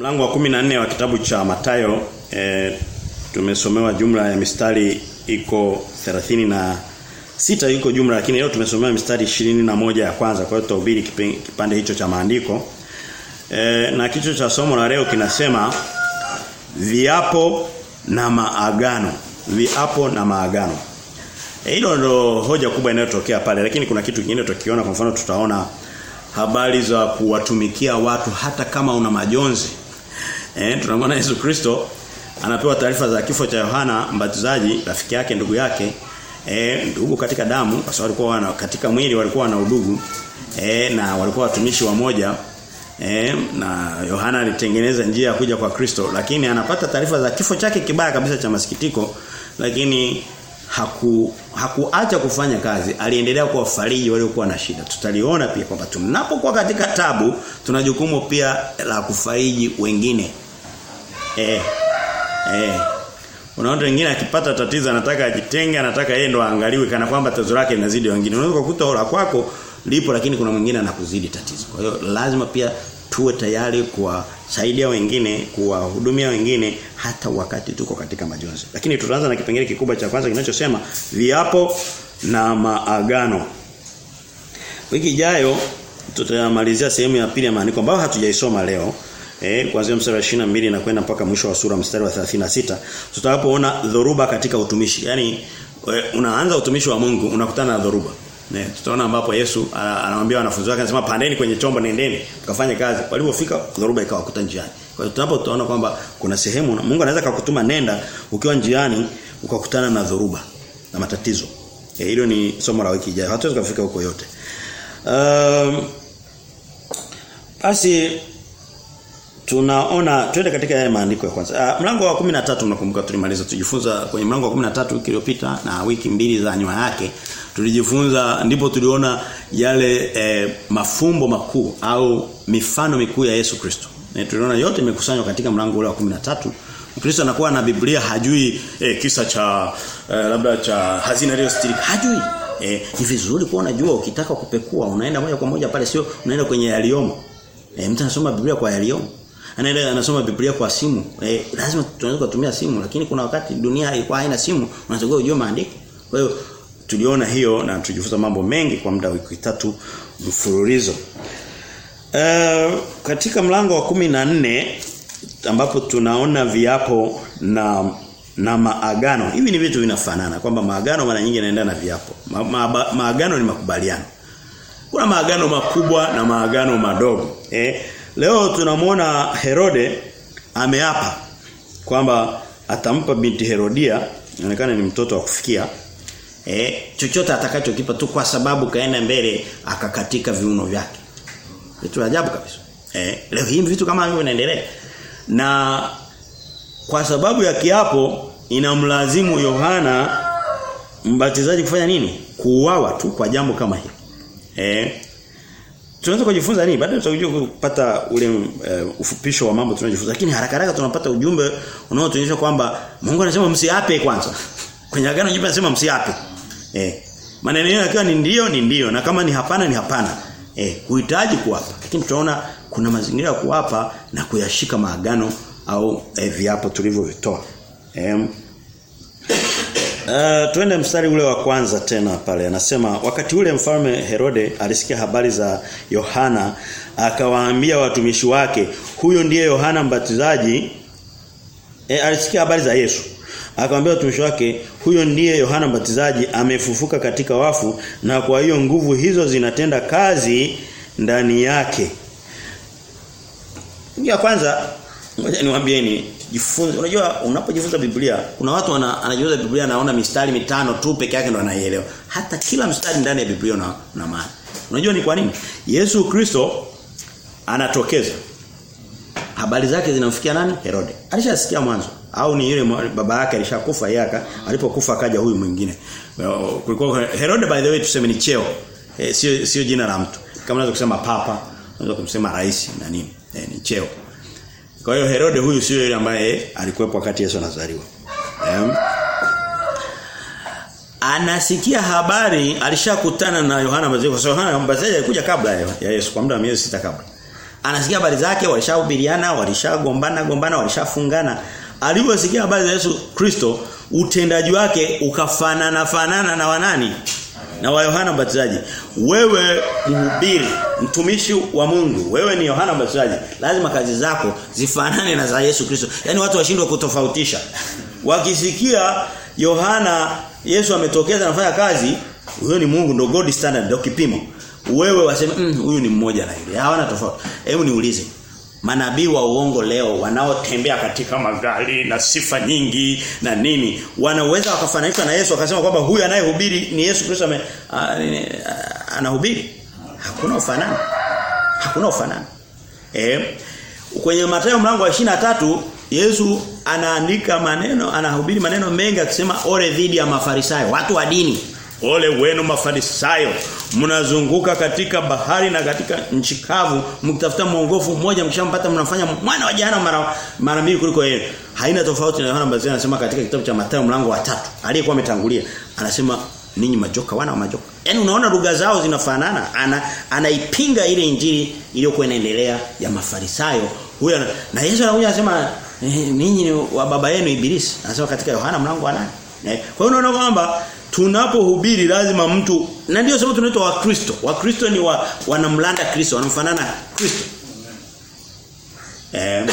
Mlango wa 14 wa kitabu cha Matayo e, tumesomewa jumla ya mistari iko 30 na sita iko jumla lakini leo tumesomewa mistari 21 ya kwanza kwa hiyo tutahubiri kipande hicho cha maandiko. E, na kichwa cha somo la leo kinasema viapo na maagano. Viapo na maagano. E, hilo ndo hoja kubwa inayotokea pale lakini kuna kitu kingine tutakiona kwa mfano tutaona habari za kuwatumikia watu hata kama una majonzi. Eh tunamwona Yesu Kristo anapewa taarifa za kifo cha Yohana Mbatizaji, rafiki yake, ndugu yake, eh ndugu katika damu kwa sababu walikuwa wana, katika mwili walikuwa na udugu. Eh na walikuwa watumishi wa moja. Eh na Yohana alitengeneza njia ya kuja kwa Kristo. Lakini anapata taarifa za kifo chake kibaya kabisa cha masikitiko. Lakini haku hakuacha kufanya kazi. Aliendelea kuwafariji waliokuwa na shida. Tutaliona pia kwamba tunapokuwa katika tabu tuna jukumu pia la kufariji wengine eh eh. Unaona wengine akipata tatizo anataka ajitenge anataka yeye ndo aangaliwe kana kwamba tatizo lake linazidi. Wengine unaweza kukuta ola kwako lipo lakini kuna mwingine anakuzidi tatizo. Kwa hiyo lazima pia tuwe tayari kuwasaidia wengine kuwahudumia wengine hata wakati tuko katika majonzi. Lakini tutaanza na kipengele kikubwa cha kwanza kinachosema viapo na maagano. Wiki ijayo tutamalizia sehemu ya pili ya maandiko ambayo hatujaisoma leo eh kuanzia mstari wa 22 na kwenda mpaka mwisho wa sura mstari wa 36 tutapoona dhoruba katika utumishi yani unaanza utumishi wa Mungu unakutana na dhoruba Ne, tutaona ambapo Yesu anawaambia wanafunzi wake anasema pandeni kwenye chombo nendeni tukafanye kazi. Walipofika dhoruba ikawakuta njiani. Kwa hiyo tunapo tutaona kwamba kuna sehemu Mungu anaweza kukutuma nenda ukiwa njiani ukakutana na dhoruba na matatizo. Eh hilo ni somo la wiki ijayo. Hatuwezi kufika huko yote. Um, basi tunaona twende katika yale maandiko ya kwanza. Uh, mlango wa 13 mnakumbuka tulimaliza tujifunza kwenye mlango wa 13 wiki iliyopita na wiki mbili za nyuma yake tulijifunza ndipo tuliona yale eh, mafumbo makuu au mifano mikuu ya Yesu Kristo. Na tuliona yote imekusanywa katika mlango ule wa 13. Mkristo anakuwa na Biblia hajui eh, kisa cha eh, labda cha hazina iliyostirika hajui. Eh, ni vizuri kuwa unajua ukitaka kupekua unaenda moja kwa moja pale sio unaenda kwenye yaliomo. Eh, mtu anasoma Biblia kwa yaliomo. Anaenda anasoma Biblia kwa simu. Eh, lazima tunaweza kutumia simu lakini kuna wakati dunia ilikuwa haina simu unatakiwa ujue maandiko. Kwa hiyo tuliona hiyo na tujifunza mambo mengi kwa muda wiki tatu mfululizo. Uh, katika mlango wa kumi na nne ambapo tunaona viapo na na maagano. Hivi ni vitu vinafanana kwamba maagano mara nyingi yanaendana na viapo. Ma, ma, maagano ni makubaliano. Kuna maagano makubwa na maagano madogo. Eh, leo tunamwona Herode ameapa kwamba atampa binti Herodia, inaonekana ni mtoto wa kufikia Eh, chochote atakachokipa tu kwa sababu kaenda mbele akakatika viuno vyake. Vitu ajabu kabisa. Eh, leo hii vitu kama hivyo vinaendelea. Na kwa sababu ya kiapo inamlazimu Yohana mbatizaji kufanya nini? Kuuawa tu kwa jambo kama hili. Eh, tunaweza kujifunza nini? Baada ya kupata ule uh, ufupisho wa mambo tunayojifunza. Lakini haraka haraka tunapata ujumbe unaotuonyesha kwamba Mungu anasema msiape kwanza. Kwenye agano jipya anasema msiape. Eh. Maneno yake yakiwa ni ndio ni ndio na kama ni hapana ni hapana. Eh, huhitaji kuapa. Lakini tunaona kuna mazingira ya kuapa na kuyashika maagano au eh, viapo tulivyovitoa. Eh. Uh, tuende mstari ule wa kwanza tena pale. Anasema wakati ule mfalme Herode alisikia habari za Yohana akawaambia watumishi wake huyo ndiye Yohana mbatizaji E, alisikia habari za Yesu. Akamwambia watumishi wake huyo ndiye Yohana Mbatizaji amefufuka katika wafu na kwa hiyo nguvu hizo zinatenda kazi ndani yake. Ya kwanza ngoja niwaambieni jifunze unajua unapojifunza Biblia kuna watu wana, anajifunza Biblia anaona mistari mitano tu peke yake ndo anaielewa. Hata kila mstari ndani ya Biblia una, una maana. Unajua ni kwa nini? Yesu Kristo anatokeza. Habari zake zinamfikia nani? Herode. Alishasikia mwanzo au ni yule baba yake alishakufa yaka alipokufa akaja huyu mwingine kulikuwa Herode by the way tuseme ni cheo e, sio sio jina la mtu kama unaweza kusema papa unaweza kumsema rais na nini e, ni cheo kwa hiyo Herode huyu sio yule ambaye alikuwepo wakati Yesu anazaliwa um, anasikia habari alishakutana na Yohana Mbatizaji kwa sababu Yohana Mbatizaji alikuja kabla ya Yesu kwa muda wa miezi sita kabla Anasikia habari zake walishahubiriana, walishagombana, gombana, walishafungana. Aliposikia habari za Yesu Kristo, utendaji wake ukafanana fanana na wanani? Na wa Yohana Mbatizaji. Wewe mhubiri, mtumishi wa Mungu, wewe ni Yohana Mbatizaji. Lazima kazi zako zifanane na za Yesu Kristo. Yaani watu washindwe kutofautisha. Wakisikia Yohana Yesu ametokeza anafanya kazi, huyo ni Mungu ndo God standard ndio kipimo. Wewe waseme huyu mm, ni mmoja na yule. Hawana tofauti. Hebu niulize. Manabii wa uongo leo wanaotembea katika magari na sifa nyingi na nini wanaweza wakafananishwa na Yesu akasema kwamba huyu anayehubiri ni Yesu Kristo anahubiri. Hakuna ufanano hakuna ufanano eh kwenye Mathayo mlango wa tatu Yesu anaandika maneno anahubiri maneno mengi akisema ore dhidi ya mafarisayo watu wa dini Ole wenu mafarisayo mnazunguka katika bahari na katika nchi kavu mkitafuta mwongofu mmoja mkishampata mnafanya mwana wa jana mara mara mbili kuliko yeye. Haina tofauti na Yohana Mbatizaji anasema katika kitabu cha Mathayo mlango wa tatu aliyekuwa ametangulia anasema ninyi majoka wana wa majoka. Yani unaona lugha zao zinafanana ana anaipinga ile injili iliyokuwa inaendelea ya mafarisayo. Huyo na Yesu anakuja anasema ninyi ni wa baba yenu ibilisi. Anasema katika Yohana mlango wa 8 kwa hiyo unaona kwamba tunapohubiri lazima mtu na ndio sababu tunaitwa wakristo. Wakristo ni wa, wanamlanda Kristo wanamfanana Kristo. Eh,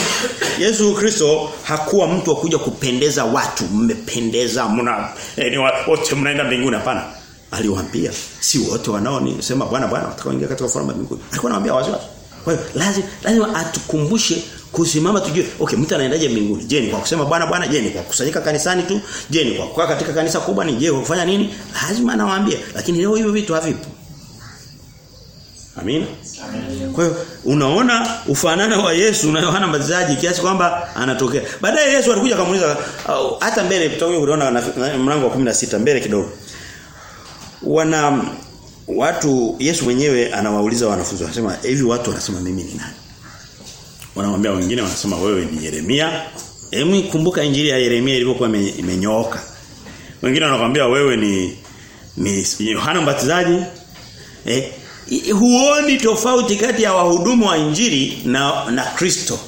Yesu Kristo hakuwa mtu wa kuja kupendeza watu. Mmependeza mna eh, ni wote mnaenda mbinguni. Hapana. Aliwaambia si wote wanaonisema bwana bwana watakaoingia katika ufalme wa mbinguni. Alikuwa anawaambia wazi wazi kwa hiyo lazima lazima atukumbushe kusimama tujue okay mtu anaendaje mbinguni je ni kwa kusema bwana bwana je ni kwa kusanyika kanisani tu je ni kwa kukaa katika kanisa kubwa ni je kwa kufanya nini lazima anawaambia lakini leo hivyo vitu havipo Amina. Kwa hiyo unaona ufanana wa Yesu na Yohana Mbatizaji kiasi kwamba anatokea. Baadaye Yesu alikuja akamuuliza hata mbele tutakuja kuona mlango wa 16 mbele kidogo. Wana watu Yesu mwenyewe anawauliza wanafunzi anasema hivi watu wanasema mimi ni nani? Wanamwambia wengine wanasema wewe ni Yeremia. Hebu kumbuka injili ya Yeremia ilivyokuwa imenyooka. Wengine wanakuambia wewe ni ni Yohana Mbatizaji. Eh, huoni tofauti kati ya wahudumu wa injili na na Kristo.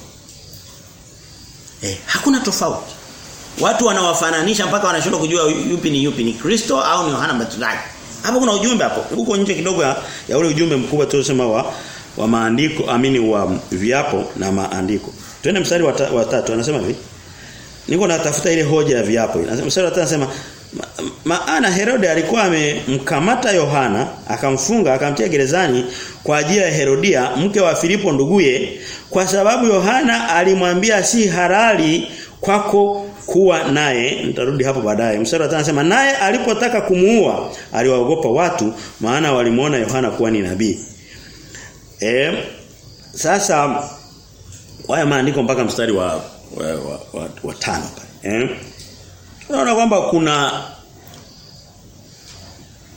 Eh, hakuna tofauti. Watu wanawafananisha mpaka wanashindwa kujua yupi ni yupi ni Kristo au ni Yohana Mbatizaji. Hapo kuna ujumbe hapo. Huko nje kidogo ya, ya ule ujumbe mkubwa tuliosema wa wa maandiko amini wa viapo na maandiko. Twende mstari wa, ta, wa tatu anasema hivi. Niko natafuta ile hoja ya viapo. Mstari wa tatu anasema maana Herode alikuwa amemkamata Yohana akamfunga akamtia gerezani kwa ajili ya Herodia mke wa Filipo nduguye kwa sababu Yohana alimwambia si halali kwako kuwa naye nitarudi hapo baadaye mstari wa 5 anasema naye alipotaka kumuua aliwaogopa watu maana walimuona Yohana kuwa ni nabii eh sasa haya maandiko mpaka mstari wa wa, wa, wa, wa tano pale. eh Tunaona kwamba kuna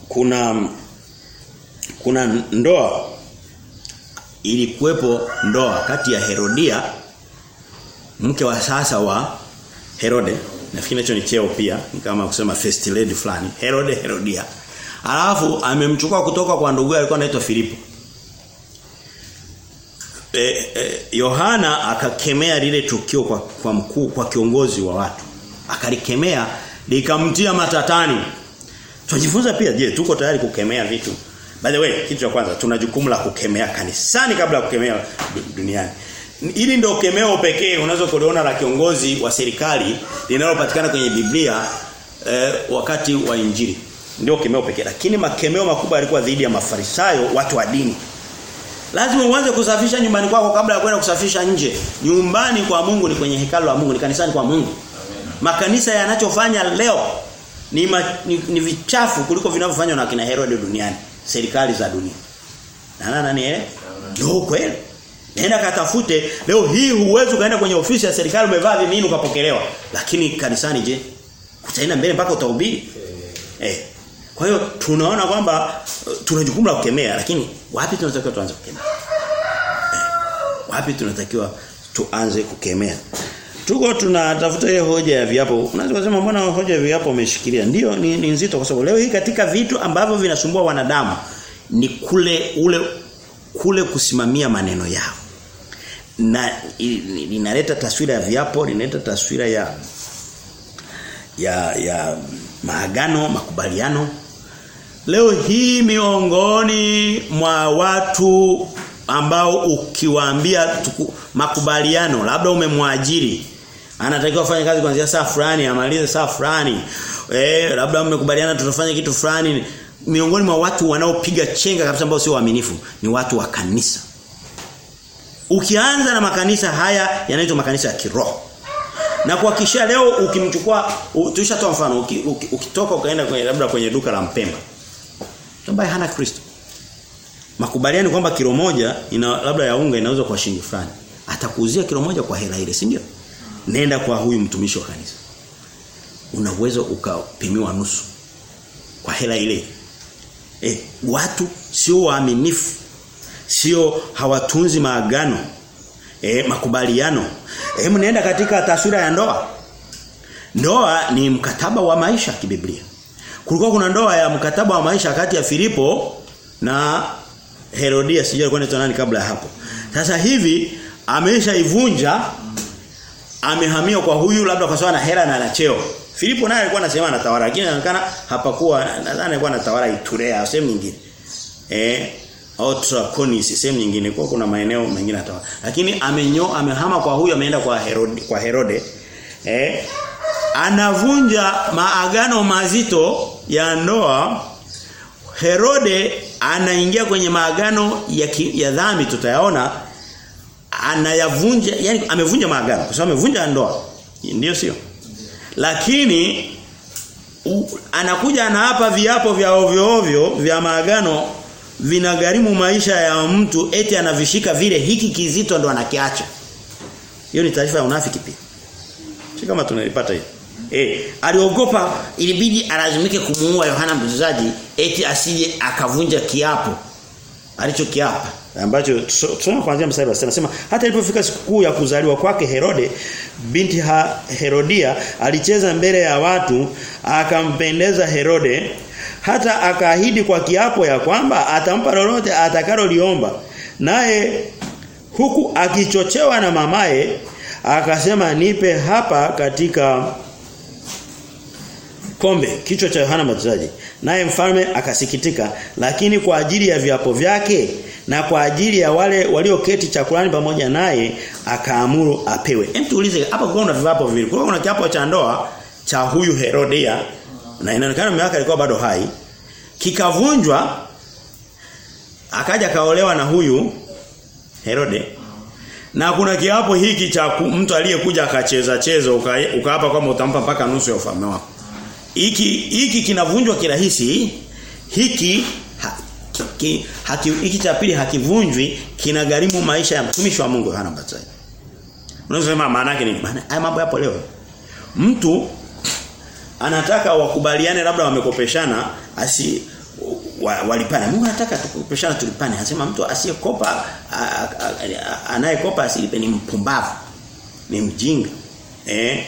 kuna kuna ndoa ilikuwepo ndoa kati ya Herodia mke wa sasa wa Herode nafikiri hicho ni cheo pia ni kama kusema first lady fulani Herode Herodia alafu amemchukua kutoka kwa ndugu alikuwa anaitwa Filipo eh, eh, Yohana akakemea lile tukio kwa kwa mkuu kwa kiongozi wa watu. Akalikemea likamtia matatani. Tunajifunza pia je tuko tayari kukemea vitu? By the way kitu cha kwanza tuna jukumu la kukemea kanisani kabla ya kukemea duniani. Ili ndio kemeo pekee unaweza kuliona la kiongozi wa serikali linalopatikana kwenye Biblia eh, wakati wa injili. Ndio kemeo pekee. Lakini makemeo makubwa yalikuwa dhidi ya mafarisayo watu wa dini Lazima uanze kusafisha nyumbani kwako kabla ya kwenda kusafisha nje. Nyumbani kwa Mungu ni kwenye hekalu la Mungu, ni kanisani kwa Mungu. Makanisa yanachofanya leo ni, ma, ni, ni vichafu kuliko vinavyofanywa na kina Herode duniani, serikali za dunia. Na nani eh? Ndio kweli. Nenda katafute leo hii huwezi kaenda kwenye ofisi ya serikali umevaa vimini ukapokelewa. Lakini kanisani je? Utaenda mbele mpaka utahubiri. Eh. Kwa hiyo tunaona kwamba tuna jukumu la kukemea lakini wapi tunatakiwa tuanze kukemea? Eh, wapi tunatakiwa tuanze kukemea? Tuko tunatafuta ile hoja ya viapo. Unaweza kusema mbona hoja ya viapo umeshikilia? Ndio ni, ni nzito kwa sababu leo hii katika vitu ambavyo vinasumbua wanadamu ni kule ule kule kusimamia maneno yao. na linaleta taswira ya viapo, linaleta taswira ya ya ya maagano, makubaliano. Leo hii miongoni mwa watu ambao ukiwaambia makubaliano labda umemwajiri anatakiwa afanye kazi kuanzia saa fulani amalize saa fulani. Eh labda mmekubaliana tutafanya kitu fulani. Miongoni mwa watu wanaopiga chenga kabisa ambao sio waaminifu ni watu wa kanisa. Ukianza na makanisa haya yanaitwa makanisa ya kiroho. Na kuhakikishia leo ukimchukua tulishatoa mfano uki, uki, ukitoka ukaenda kwenye labda kwenye duka la Mpemba ambaye hana Kristo. Makubaliano kwamba kilo moja ina labda ya unga inauzwa kwa shilingi fulani. Atakuuzia kilo moja kwa hela ile si ndio? Nenda kwa huyu mtumishi wa kanisa. Una uwezo ukapimiwa nusu kwa hela ile. Eh watu sio waaminifu sio hawatunzi maagano eh makubaliano. Hebu eh nenda katika taswira ya ndoa. Ndoa ni mkataba wa maisha kibiblia kulikuwa kuna ndoa ya mkataba wa maisha kati ya Filipo na Herodia sijui alikuwa anaitwa nani kabla ya hapo? Sasa hivi ameshaivunja amehamia kwa huyu labda kwa sababu ana hela na ana cheo. Filipo naye alikuwa anasema anatawala lakini inaonekana hapakuwa nadhani alikuwa anatawala Iturea sehemu nyingine. Eh Otra Traconis sehemu nyingine. Kwa kuna maeneo mengine atawala lakini amenyo amehama kwa huyu ameenda kwa Herode kwa Herode. Eh anavunja maagano mazito ya ndoa Herode anaingia kwenye maagano ya, ki, ya dhambi tutayaona. Anayavunja yani amevunja maagano kwa sababu amevunja ndoa. Ndio sio? Lakini u, anakuja anaapa viapo vya ovyo ovyo vya maagano vinagharimu maisha ya mtu eti anavishika vile hiki kizito ndo anakiacha. Hiyo ni taarifa ya unafiki pia. Kama tunalipata hiyo Eh, aliogopa ilibidi alazimike kumuua Yohana Mbatizaji eti asije akavunja kiapo alichokiapa ambacho tunaona kuanzia mstari wa anasema hata ilipofika sikukuu ya kuzaliwa kwake Herode binti ha Herodia alicheza mbele ya watu akampendeza Herode hata akaahidi kwa kiapo ya kwamba atampa lolote atakaloliomba. Naye huku akichochewa na mamaye akasema nipe hapa katika kombe kichwa cha Yohana Mbatizaji. Naye mfalme akasikitika lakini kwa ajili ya viapo vyake na kwa ajili ya wale walioketi chakulani pamoja naye akaamuru apewe. Hem tuulize hapa kuna viapo viwili. Kuna kiapo cha ndoa cha huyu Herodia na inaonekana mume wake alikuwa bado hai. Kikavunjwa akaja kaolewa na huyu Herode. Na kuna kiapo hiki cha mtu aliyekuja akacheza chezo ukaapa kwamba utampa mpaka nusu ya ufalme wako hiki hiki kinavunjwa kirahisi hiki ha, ki, hiki cha pili hakivunjwi kinagharimu maisha ya mtumishi wa Mungu Yohana Mbatizaji. Unasema maana yake nini? Maana haya mambo yapo leo. Mtu anataka wakubaliane labda wamekopeshana asi wa, walipane. Mungu anataka tukopeshana tulipane. Anasema mtu asiyekopa anayekopa asilipe ni mpumbavu ni mjinga eh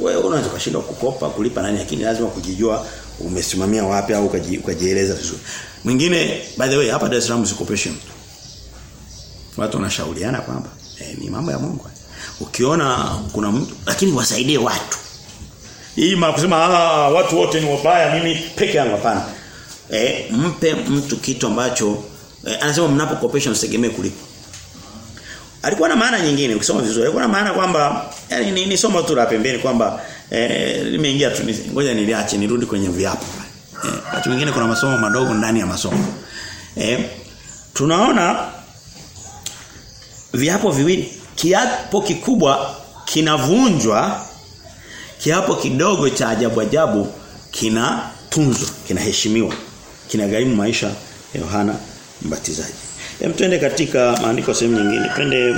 wewe unaweza kushindwa kukopa kulipa nani lakini lazima kujijua umesimamia wapi au ukajieleza vizuri. Mwingine by the way hapa Dar es Salaam sikopeshi mtu. Watu wanashauriana kwamba eh, ni mambo ya Mungu. Ukiona kuna mtu lakini wasaidie watu. Hii maana kusema ah watu wote ni wabaya mimi peke yangu hapana. Eh, mpe mtu kitu ambacho eh, anasema mnapokopesha msitegemee kulipa alikuwa na maana nyingine ukisoma vizuri. Alikuwa na maana kwamba yani ni, ni somo tu la pembeni kwamba eh limeingia tu ngoja niliache nirudi kwenye viapo eh watu wengine kuna masomo madogo ndani ya masomo. Eh tunaona viapo viwili. Kiapo kikubwa kinavunjwa kiapo kidogo cha ajabu ajabu kinatunzwa kinaheshimiwa kinagharimu maisha Yohana Mbatizaji Hem twende katika maandiko sehemu nyingine. Twende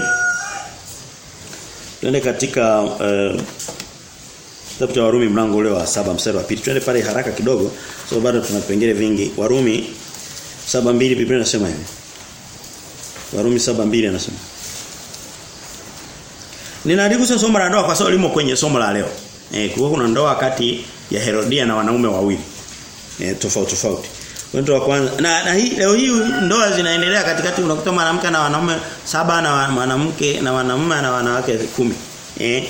twende katika uh, kitabu cha Warumi mlango ule wa saba mstari wa pili. Twende pale haraka kidogo so bado tuna vipengele vingi. Warumi saba mbili Biblia inasema hivi. Warumi saba mbili anasema. Ninaligusa somo la ndoa kwa sababu limo kwenye somo la leo. Eh kulikuwa kuna ndoa kati ya Herodia na wanaume wawili. Eh tofauti tofauti. Korinto wa kwanza. Na, na hii leo hii ndoa zinaendelea katikati unakuta mwanamke na wanaume saba na mwanamke na wanaume na wanawake kumi. Eh.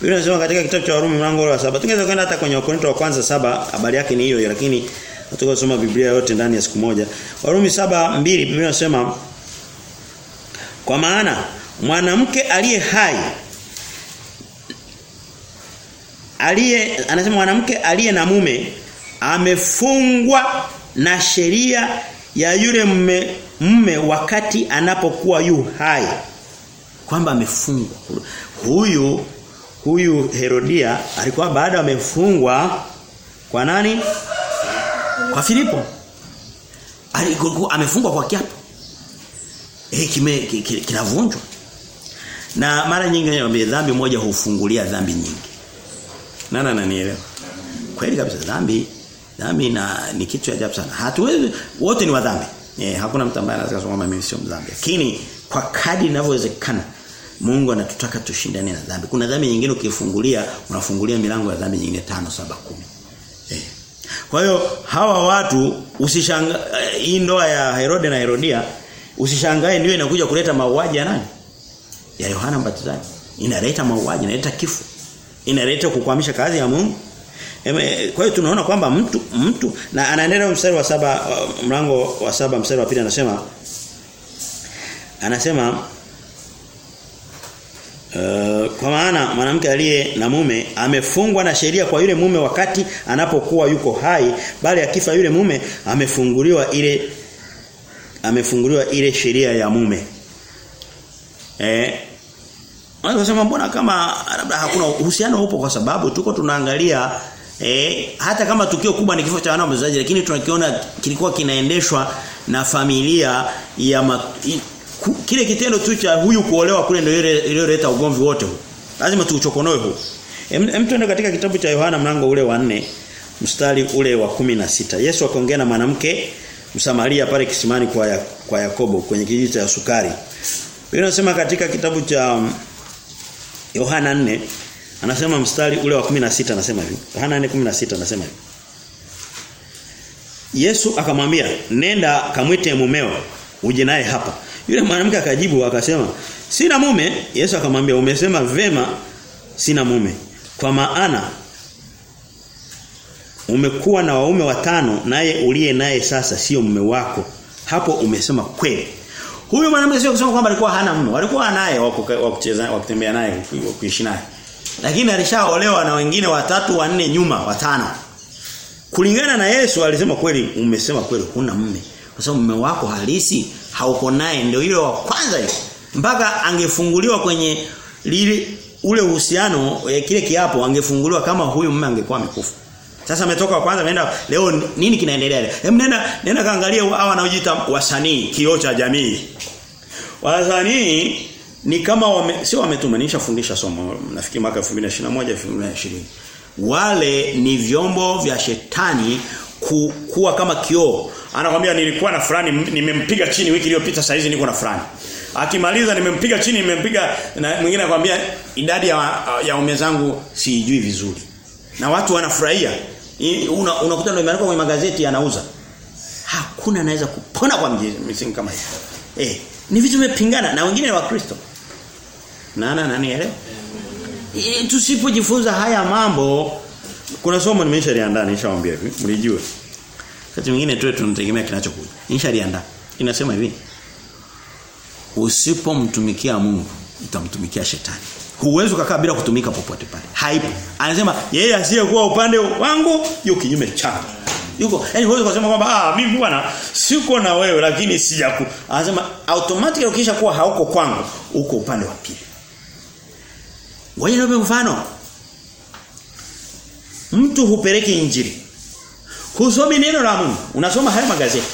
Biblia inasema katika kitabu cha Warumi mlango wa saba Tungeweza kwenda hata kwenye Wakorintho wa kwanza saba habari yake ni hiyo lakini hatuko kusoma Biblia yote ndani ya siku moja. Warumi saba mbili Biblia inasema kwa maana mwanamke aliye hai aliye anasema mwanamke aliye na mume amefungwa na sheria ya yule mme, mme wakati anapokuwa yu hai kwamba amefungwa. Huyu huyu Herodia alikuwa baada amefungwa kwa nani? Kwa Filipo. Alikuwa amefungwa kwa kiapo. Eh kime kinavunjwa. Na mara nyingi naambia dhambi moja hufungulia dhambi nyingi. Nana ananielewa? Kweli kabisa dhambi dhambi na ni kitu ajabu sana hatuwezi wote ni wadhambi eh hakuna mtu ambaye anaweza kusema mimi sio mdhambi lakini kwa kadi inavyowezekana Mungu anatutaka tushindane na dhambi. Kuna dhambi nyingine ukifungulia unafungulia milango ya dhambi nyingine tano saba kumi Eh. Kwa hiyo hawa watu usishanga hii ndoa ya Herode na Herodia usishangae ndio inakuja kuleta mauaji ya nani? Ya Yohana Mbatizaji. Inaleta mauaji, inaleta kifo. Inaleta kukwamisha kazi ya Mungu. Kwa hiyo tunaona kwamba mtu mtu na anaendelea mstari wa saba mlango wa saba mstari wa pili anasema anasema Uh, kwa maana mwanamke aliye na mume amefungwa na sheria kwa yule mume wakati anapokuwa yuko hai bali akifa yule mume amefunguliwa ile amefunguliwa ile sheria ya mume. Eh Wanasema mbona kama labda hakuna uhusiano upo kwa sababu tuko tunaangalia eh hata kama tukio kubwa ni kifo cha wana mzazi lakini tunakiona kilikuwa kinaendeshwa na familia ya ma, i, ku, kile kitendo tu cha huyu kuolewa kule ndio iliyoleta ugomvi wote huu. Lazima tuuchokonoe huu. Hem tuende katika kitabu cha Yohana mlango ule wa 4 mstari ule wa kumi na sita Yesu akaongea na mwanamke Msamaria pale kisimani kwa ya, kwa Yakobo kwenye kijiji cha sukari. Biblia inasema katika kitabu cha um, Yohana 4 anasema mstari ule wa 16 anasema hivi. Yohana 4:16 anasema hivi. Yesu akamwambia, "Nenda kamwite mumeo, uje naye hapa." Yule mwanamke akajibu akasema, "Sina mume." Yesu akamwambia, "Umesema vema, sina mume. Kwa maana umekuwa na waume watano naye uliye naye sasa sio mume wako. Hapo umesema kweli." Huyu mwanamke sio kusema kwamba alikuwa hana mume, walikuwa naye wa kucheza wa kutembea naye, kuishi naye. Lakini alishaolewa na wengine watatu, wanne nyuma, watano. Kulingana na Yesu alisema kweli, umesema kweli huna mume. Kwa sababu mume wako halisi hauko naye ndio yule wa kwanza hiyo. Mpaka angefunguliwa kwenye lile ule uhusiano e, kile kiapo angefunguliwa kama huyu mume angekuwa amekufa. Sasa ametoka wa kwanza ameenda leo nini kinaendelea? Hem nenda nenda kaangalia hawa wanaojiita wasanii kioo cha jamii. Wasanii ni kama wame, sio wametumanisha fundisha somo nafikiri mwaka 2021 2020. Wale ni vyombo vya shetani ku, kuwa kama kioo. Anakwambia nilikuwa na fulani nimempiga chini wiki iliyopita saa hizi niko na fulani. Akimaliza nimempiga chini nimempiga na mwingine anakuambia idadi ya ya ume zangu siijui vizuri. Na watu wanafurahia. Unakuta una ndio imeandikwa kwenye magazeti yanauza. Hakuna anaweza kupona kwa misingi kama hiyo. Eh, ni vitu vimepingana na wengine wa Kristo. Nana nani elewa? E, tusipojifunza haya mambo kuna somo nimeshaliandaa nishawaambia hivi mlijue. Wakati mwingine tu tunategemea kinachokuja. Nishaliandaa. Inasema hivi. Usipomtumikia Mungu utamtumikia shetani. Huwezi kukaa bila kutumika popote pale. Haipo. Anasema yeye asiyekuwa upande wangu yuko kinyume changu. Yuko Yaani huwezi kusema kwamba ah mimi bwana siko na wewe lakini sijaku. Anasema automatically ukisha kuwa hauko kwangu uko upande wa pili. Wewe ndio mfano. Mtu hupeleki injili. Husomi neno la Mungu. Unasoma hayo magazeti.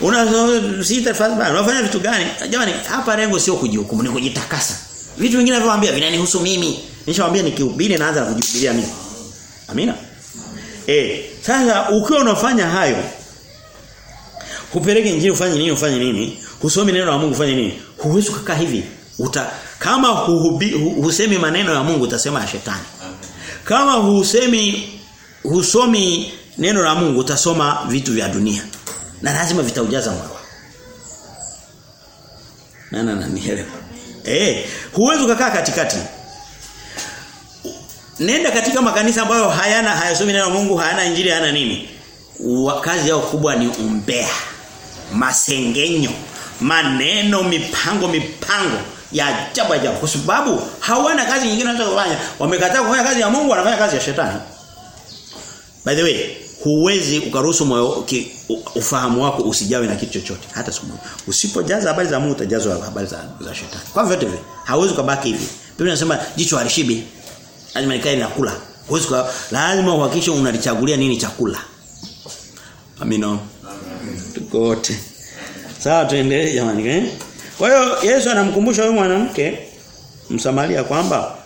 Unasoma sita fadhila. Unafanya vitu gani? Jamani hapa lengo sio kujihukumu ni kujitakasa. Vitu vingine vinavyoambia vinanihusu mimi. Nishawaambia nikihubiri naanza kujihubiria mimi. Amina. Eh, sasa ukiwa unafanya hayo hupeleke injili ufanye nini ufanye nini? Husomi neno la Mungu ufanye nini? Huwezi kukaa hivi. Uta kama huhubi, husemi maneno ya Mungu utasema ya shetani. Kama husemi husomi neno la Mungu utasoma vitu vya dunia. na lazima vitaujaza moyo wako. Na na na nielewa. Eh, huwezi kukaa katikati. Nenda katika makanisa ambayo hayana hayasomi neno la Mungu, hayana injili, hayana nini. Kazi yao kubwa ni umbea, masengenyo, maneno, mipango, mipango ya ajabu ajabu kwa sababu hawana kazi nyingine wanaweza kufanya. Wamekataa kufanya kazi ya Mungu, wanafanya kazi ya shetani. By the way, huwezi ukaruhusu moyo ufahamu wako usijawe na kitu chochote hata siku moja. Usipojaza habari za Mungu utajazwa habari za, za shetani. Kwa vyote vile, hauwezi kubaki hivi. Biblia inasema jicho halishibi. Lazima likae linakula. Huwezi kwa lazima uhakikishe unalichagulia nini chakula. Amina. Tuko wote. Sawa tuendelee jamani eh? Kwa hiyo Yesu anamkumbusha huyu mwanamke Msamaria kwamba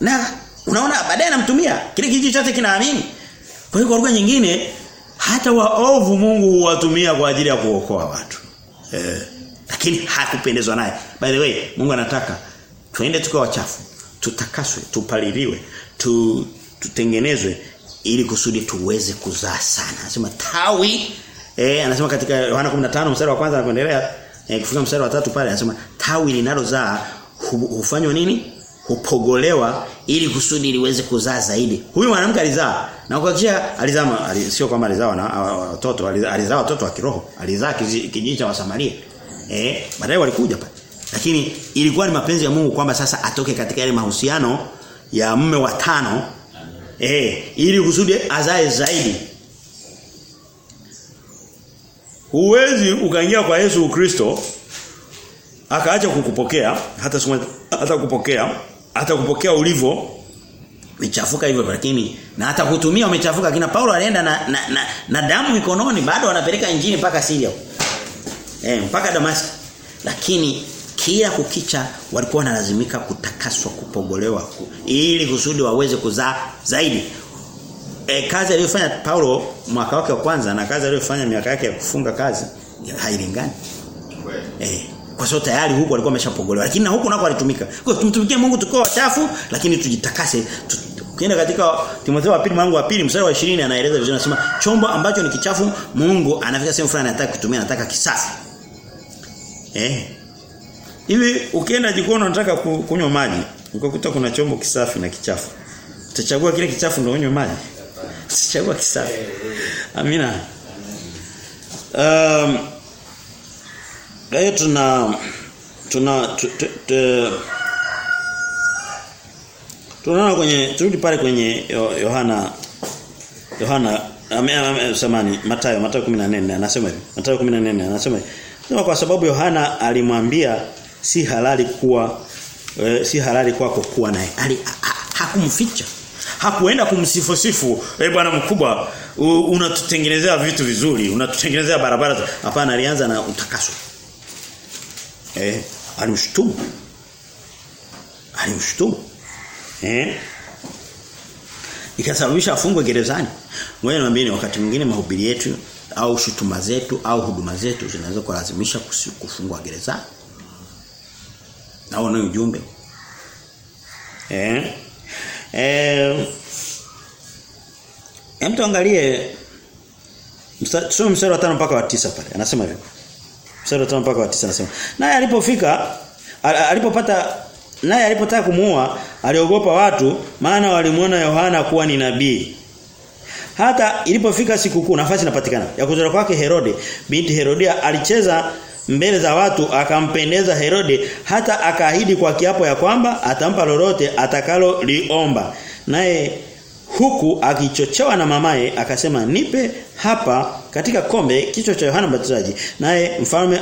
na unaona baadaye anamtumia kile kijiji chote kinaamini. Kwa hiyo kwa lugha nyingine hata waovu Mungu huwatumia kwa ajili ya kuokoa watu. Eh, lakini hakupendezwa naye. By the way, Mungu anataka tuende tukiwa wachafu, tutakaswe, tupaliliwe, tu, tutengenezwe ili kusudi tuweze kuzaa sana. Anasema tawi eh anasema katika Yohana 15 mstari wa kwanza na kuendelea eh, kufika mstari wa tatu pale anasema tawi linalozaa hufanywa nini? Hupogolewa ili kusudi liweze kuzaa zaidi. Huyu mwanamke alizaa na kwa alizama sio kama alizaa na watoto alizaa, watoto wa kiroho. Alizaa kijiji cha Wasamaria. Eh baadaye walikuja pale. Lakini ilikuwa ni mapenzi ya Mungu kwamba sasa atoke katika yale mahusiano ya mume wa tano eh ili kusudi azae zaidi. Huwezi ukaingia kwa Yesu Ukristo akaacha kukupokea hata siku hata kupokea hata kupokea ulivyo michafuka hivyo lakini na hata kutumia umechafuka. Kina Paulo alienda na, na, na, na damu mikononi bado wanapeleka injini mpaka Syria eh mpaka Damascus. Lakini kila kukicha walikuwa wanalazimika kutakaswa kupogolewa ku, ili kusudi waweze kuzaa zaidi e, kazi aliyofanya Paulo mwaka wake wa kwanza na kazi aliyofanya miaka yake ya kufunga kazi hailingani Eh, kwa sababu tayari huko alikuwa ameshapogolewa lakini na huko nako alitumika. Kwa hiyo tumtumikie Mungu tukiwa wachafu lakini tujitakase. Tu- Ukienda katika Timotheo wa pili mlango wa pili mstari wa 20 anaeleza vizuri anasema chombo ambacho ni kichafu Mungu anafika sehemu fulani anataka kutumia anataka kisafi. Eh. Hivi ukienda jikoni unataka kunywa maji ukakuta kuna chombo kisafi na kichafu. Utachagua kile kichafu ndio unywe maji. Utachagua kisafi. Amina. Um, leo tuna tuna tu- tu- tu- tunaona kwenye turudi pale kwenye Yo- Yohana Yohana samani Mathayo Mathayo 14 anasema hivi Mathayo 14 anasema hivi kwa sababu Yohana alimwambia si halali kuwa e, si halali kwako kuwa naye. Hakumficha. Hakuenda kumsifusifu, "Eh bwana mkubwa, unatutengenezea vitu vizuri, unatutengenezea barabara." Hapana, alianza na utakaso. Eh, alimshtumu. Alimshtumu. Eh? Ikasababisha afungwe gerezani. Ngoja niwaambie wakati mwingine mahubiri yetu au shutuma zetu au huduma zetu zinaweza kulazimisha kufungwa gerezani. na ujumbe. Eh? Eh Hem tuangalie mstari mstari wa 5 mpaka wa 9 pale. Anasema hivi. Mstari wa 5 mpaka wa 9 anasema. Naye alipofika alipopata naye alipotaka kumuua aliogopa watu maana walimuona Yohana kuwa ni nabii. Hata ilipofika sikukuu nafasi inapatikana ya kuzaliwa kwake Herode binti Herodia alicheza mbele za watu akampendeza Herode hata akaahidi kwa kiapo ya kwamba atampa lolote atakalo liomba naye huku akichochewa na mamaye akasema nipe hapa katika kombe kichwa cha Yohana Mbatizaji. Naye mfalme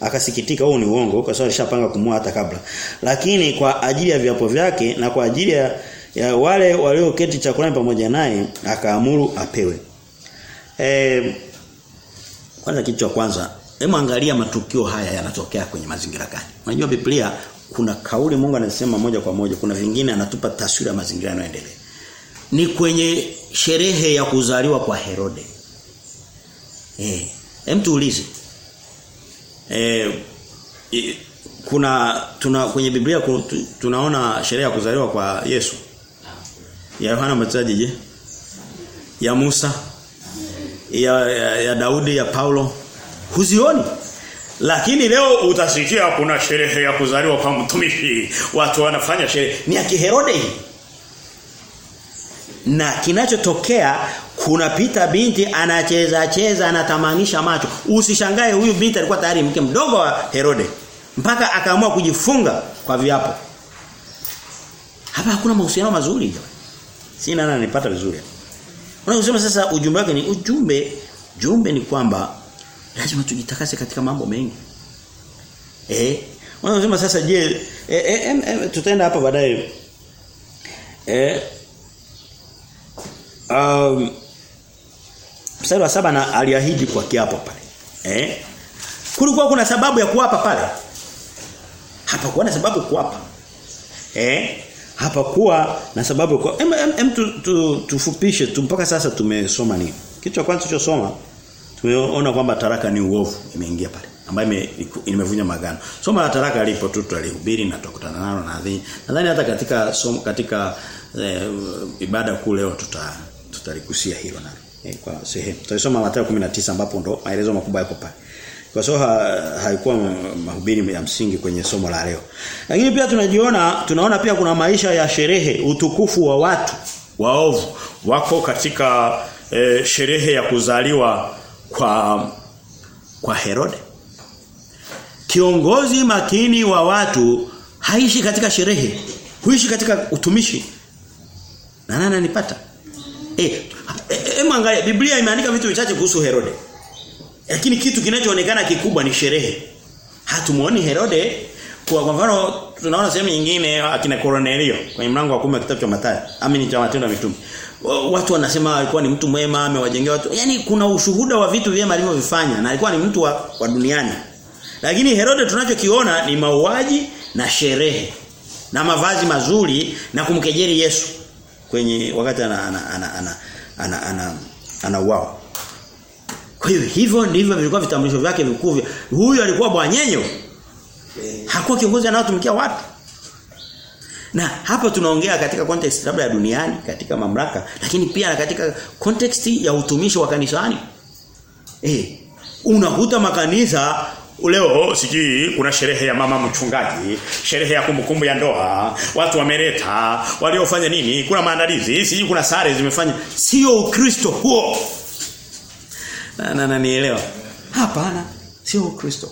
akasikitika huo ni uongo kwa sababu alishapanga kumua hata kabla. Lakini kwa ajili ya viapo vyake na kwa ajili ya, ya wale walioketi chakulani pamoja naye akaamuru apewe. Eh kwanza kichwa kwanza Hebu angalia matukio haya yanatokea kwenye mazingira gani. Unajua Biblia kuna kauli Mungu anasema moja kwa moja, kuna vingine anatupa taswira ya mazingira yanayoendelea. Ni kwenye sherehe ya kuzaliwa kwa Herode. Eh, hem tuulize. Eh e, kuna tuna kwenye Biblia tunaona sherehe ya kuzaliwa kwa Yesu. Ya Yohana Mbatizaji je? Ya Musa ya, ya, ya Daudi ya Paulo huzioni. Lakini leo utasikia kuna sherehe ya kuzaliwa kwa mtumishi. Watu wanafanya sherehe ni ya Kiherode hii. Na kinachotokea kuna pita binti anacheza cheza anatamanisha macho. Usishangae huyu binti alikuwa tayari mke mdogo wa Herode. Mpaka akaamua kujifunga kwa viapo. Hapa hakuna mahusiano mazuri. Sina nani nipata vizuri. Unaweza sasa ujumbe wake ni ujumbe jumbe ni kwamba lazima tujitakase katika mambo mengi. Eh? Unasema sasa je, eh, e, em, tutaenda hapa baadaye. Eh? Um, mstari wa saba na aliahidi kwa kiapo pale. Eh? Kulikuwa kuna sababu ya kuapa pale. Hapakuwa na sababu kuapa. Eh? Hapakuwa na sababu kwa em, em, em tu, tu, tufupishe tu mpaka sasa tumesoma nini? Kitu cha kwanza tulichosoma tumeona kwamba taraka ni uovu imeingia pale ambayo imevunja magano. Somo la taraka lipo tu tulihubiri na tutakutana nalo nadhani. Nadhani hata katika somo katika e, ibada kuu leo tuta tutalikusia hilo nalo. E, kwa sehemu. Tutasoma Mathayo 19 ambapo ndo maelezo makubwa yako pale. Kwa sababu ha, haikuwa mahubiri ya msingi kwenye somo la leo. Lakini pia tunajiona tunaona pia kuna maisha ya sherehe, utukufu wa watu waovu wako katika e, sherehe ya kuzaliwa kwa kwa Herode. Kiongozi makini wa watu haishi katika sherehe, huishi katika utumishi. Na nani anipata? Eh, eh, eh Biblia imeandika vitu vichache kuhusu Herode. Lakini kitu kinachoonekana kikubwa ni sherehe. Hatumuoni Herode kwa kwa mfano tunaona sehemu nyingine akina Cornelio kwenye mlango wa 10 wa kitabu cha Mathayo, amini cha matendo ya mitume. Watu wanasema alikuwa ni mtu mwema, amewajengea watu. yani kuna ushuhuda wa vitu vyema alivyovifanya na alikuwa ni mtu wa, wa duniani. Lakini Herode tunachokiona ni mauaji na sherehe na mavazi mazuri na kumkejeli Yesu kwenye wakati ana ana ana ana ana, ana, ana wao. Kwa hiyo hivyo ndivyo vilikuwa vitambulisho vyake vikuu. Huyu alikuwa bwanyenyo. Hakuwa kiongozi anayotumikia watu. Na hapa tunaongea katika context labda ya duniani, katika mamlaka, lakini pia katika context ya utumishi wa kanisani. Eh, unakuta makanisa leo sijui kuna sherehe ya mama mchungaji, sherehe ya kumbukumbu ya ndoa, watu wameleta, waliofanya nini, kuna maandalizi, sijui kuna sare zimefanya. Sio Ukristo huo. Na na, na nielewa. Hapana, sio Ukristo.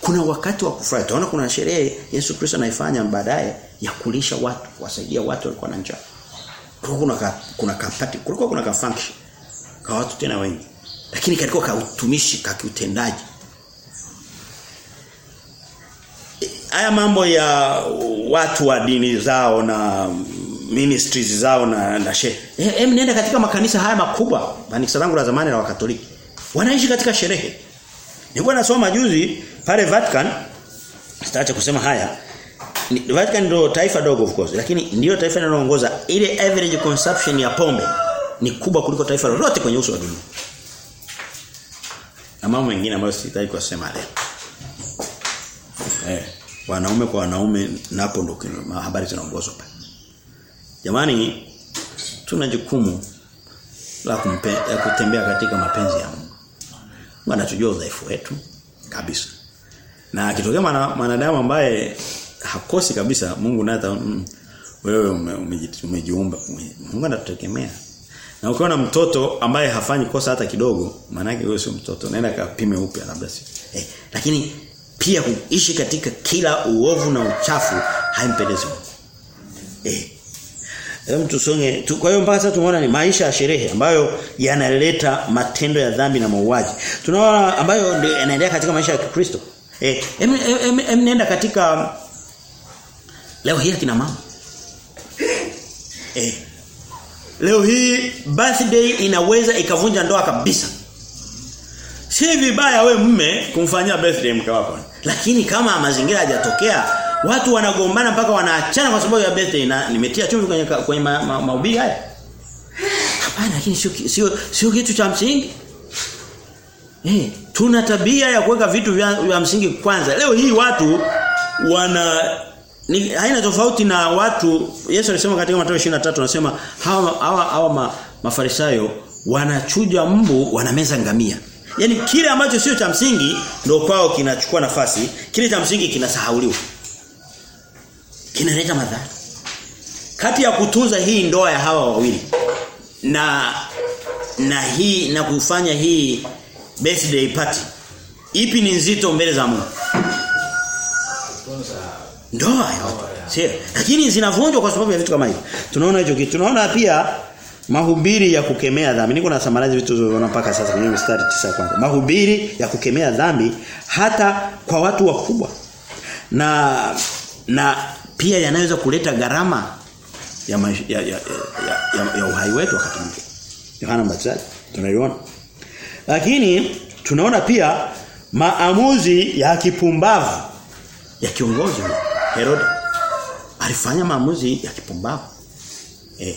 Kuna wakati wa kufurahi. Tunaona kuna sherehe Yesu Kristo anaifanya baadaye ya kulisha watu, kuwasaidia watu walikuwa na njaa. Kulikuwa kuna ka, kuna kapati, kulikuwa kuna ka function kwa watu tena wengi. Lakini kalikuwa ka utumishi, ka kiutendaji. Haya mambo ya watu wa dini zao na ministries zao na na shehe. Hem nenda katika makanisa haya makubwa, kanisa langu la zamani la Wakatoliki. Wanaishi katika sherehe. Nilikuwa nasoma juzi pale Vatican sitaacha kusema haya. Vatican ndio taifa dogo of course, lakini ndio taifa linaloongoza ile average consumption ya pombe ni kubwa kuliko taifa lolote kwenye uso wa dunia. Na mambo mengine ambayo sitaki kusema leo. Eh, wanaume kwa wanaume napo ndo habari zinaongozwa pale. Jamani tuna jukumu la kumpe, ya kutembea katika mapenzi ya Mungu. Mungu anatujua udhaifu wetu kabisa. Na akitokea mwanadamu ambaye hakosi kabisa Mungu naye mm, wewe umejiumba Mungu anatutegemea. Na ukiona mtoto ambaye hafanyi kosa hata kidogo, maana yake wewe sio mtoto. Nenda kapime upya labda si. Eh, lakini pia kuishi katika kila uovu na uchafu haimpendezi Mungu. Eh. Hem tusonge. Tu, kwa hiyo mpaka sasa tumeona ni maisha ya sherehe ambayo yanaleta matendo ya dhambi na mauaji. Tunaona ambayo yanaendelea katika maisha ya Kikristo. Eh, em, em, em nenda katika leo hii akina mama. Eh. Leo hii birthday inaweza ikavunja ndoa kabisa. Si vibaya we mme kumfanyia birthday mke wako. Lakini kama mazingira hajatokea watu wanagombana mpaka wanaachana kwa sababu ya birthday na nimetia chumvi kwenye kwenye ma, ma haya. Hapana lakini sio sio sio kitu cha msingi. Eh, tuna tabia ya kuweka vitu vya, vya msingi kwanza. Leo hii watu wana ni haina tofauti na watu Yesu alisema katika Mathayo 23 anasema hawa hawa, hawa ma, mafarisayo wanachuja mbu wanameza ngamia. Yaani kile ambacho sio cha msingi ndio kwao kinachukua nafasi, kile cha msingi kinasahauliwa. Kinaleta madhara. Kati ya kutunza hii ndoa ya hawa wawili na na hii na kufanya hii birthday party ipi ni nzito mbele za Mungu? Ndoa ya watu. Sio. Lakini zinavunjwa kwa sababu ya vitu kama hivyo. Tunaona hicho kitu. Tunaona pia mahubiri ya kukemea dhambi. Niko na summarize vitu vinaona mpaka sasa kwenye mstari 9 kwanza. Mahubiri ya kukemea dhambi hata kwa watu wakubwa. Na na pia yanaweza kuleta gharama ya, maisha, ya, ya, ya, ya, ya uhai wetu wakati mwingine. Yohana Mbatizaji tunaiona. Lakini tunaona pia maamuzi ya kipumbavu ya kiongozi Herod alifanya maamuzi ya kipumbavu. Eh.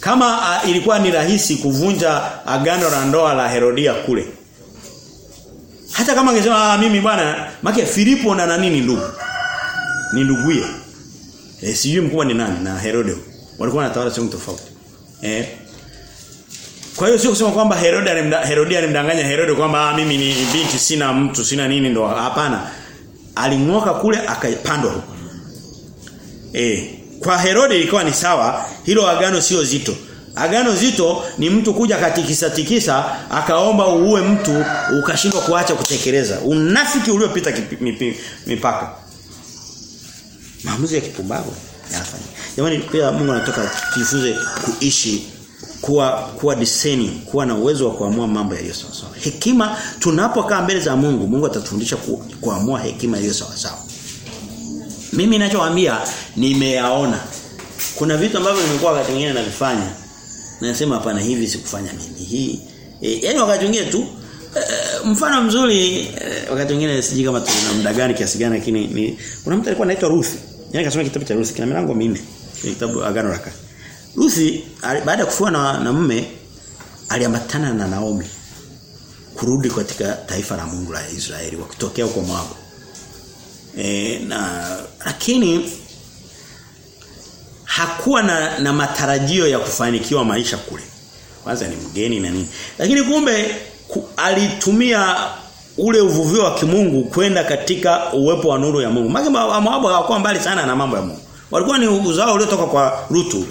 Kama a, ilikuwa ni rahisi kuvunja agano la ndoa la Herodia kule. Hata kama angesema ah, mimi bwana, make Filipo na nani ni ndugu. Ni nduguye. Eh sijui mkubwa ni nani na Herode. Walikuwa wanatawala sehemu tofauti. Eh. Kwa hiyo sio kusema kwamba Herode alimda, Herodia alimdanganya Herode kwamba ah, mimi ni binti sina mtu sina nini ndo hapana. Alingoka kule akapandwa huko. Eh, kwa Herode ilikuwa ni sawa, hilo agano sio zito. Agano zito ni mtu kuja katikisa tikisa akaomba uue mtu ukashindwa kuacha kutekeleza. Unafiki uliopita mipaka. Maamuzi ya kipumbavu yanafanya. Jamani pia Mungu anataka tujifunze kuishi kuwa kuwa discerning, kuwa na uwezo wa kuamua mambo yaliyo sawa sawa. Hekima tunapokaa mbele za Mungu, Mungu atatufundisha ku, kuamua hekima iliyo sawa sawa. Mimi ninachowaambia nimeyaona. Kuna vitu ambavyo nimekuwa wakati mwingine navifanya. Nasema hapana hivi sikufanya mimi. Hii e, yaani wakati mwingine tu e, mfano mzuri e, wakati mwingine sijui kama tuna muda gani kiasi gani lakini ni kuna mtu alikuwa anaitwa Ruth. Yaani kasoma kitabu cha Ruth kina milango minne. Kitabu Agano la Kale. Ruth baada ya kufua na, na mume aliambatana na Naomi kurudi katika taifa la Mungu la Israeli wakitokea huko Moabu. E, na lakini hakuwa na, na matarajio ya kufanikiwa maisha kule. Kwanza ni mgeni na nini. Lakini kumbe ku, alitumia ule uvuvio wa kimungu kwenda katika uwepo wa nuru ya Mungu. Maana Moabu hawakuwa mbali sana na mambo ya Mungu. Walikuwa ni uzao uliotoka kwa Rutu.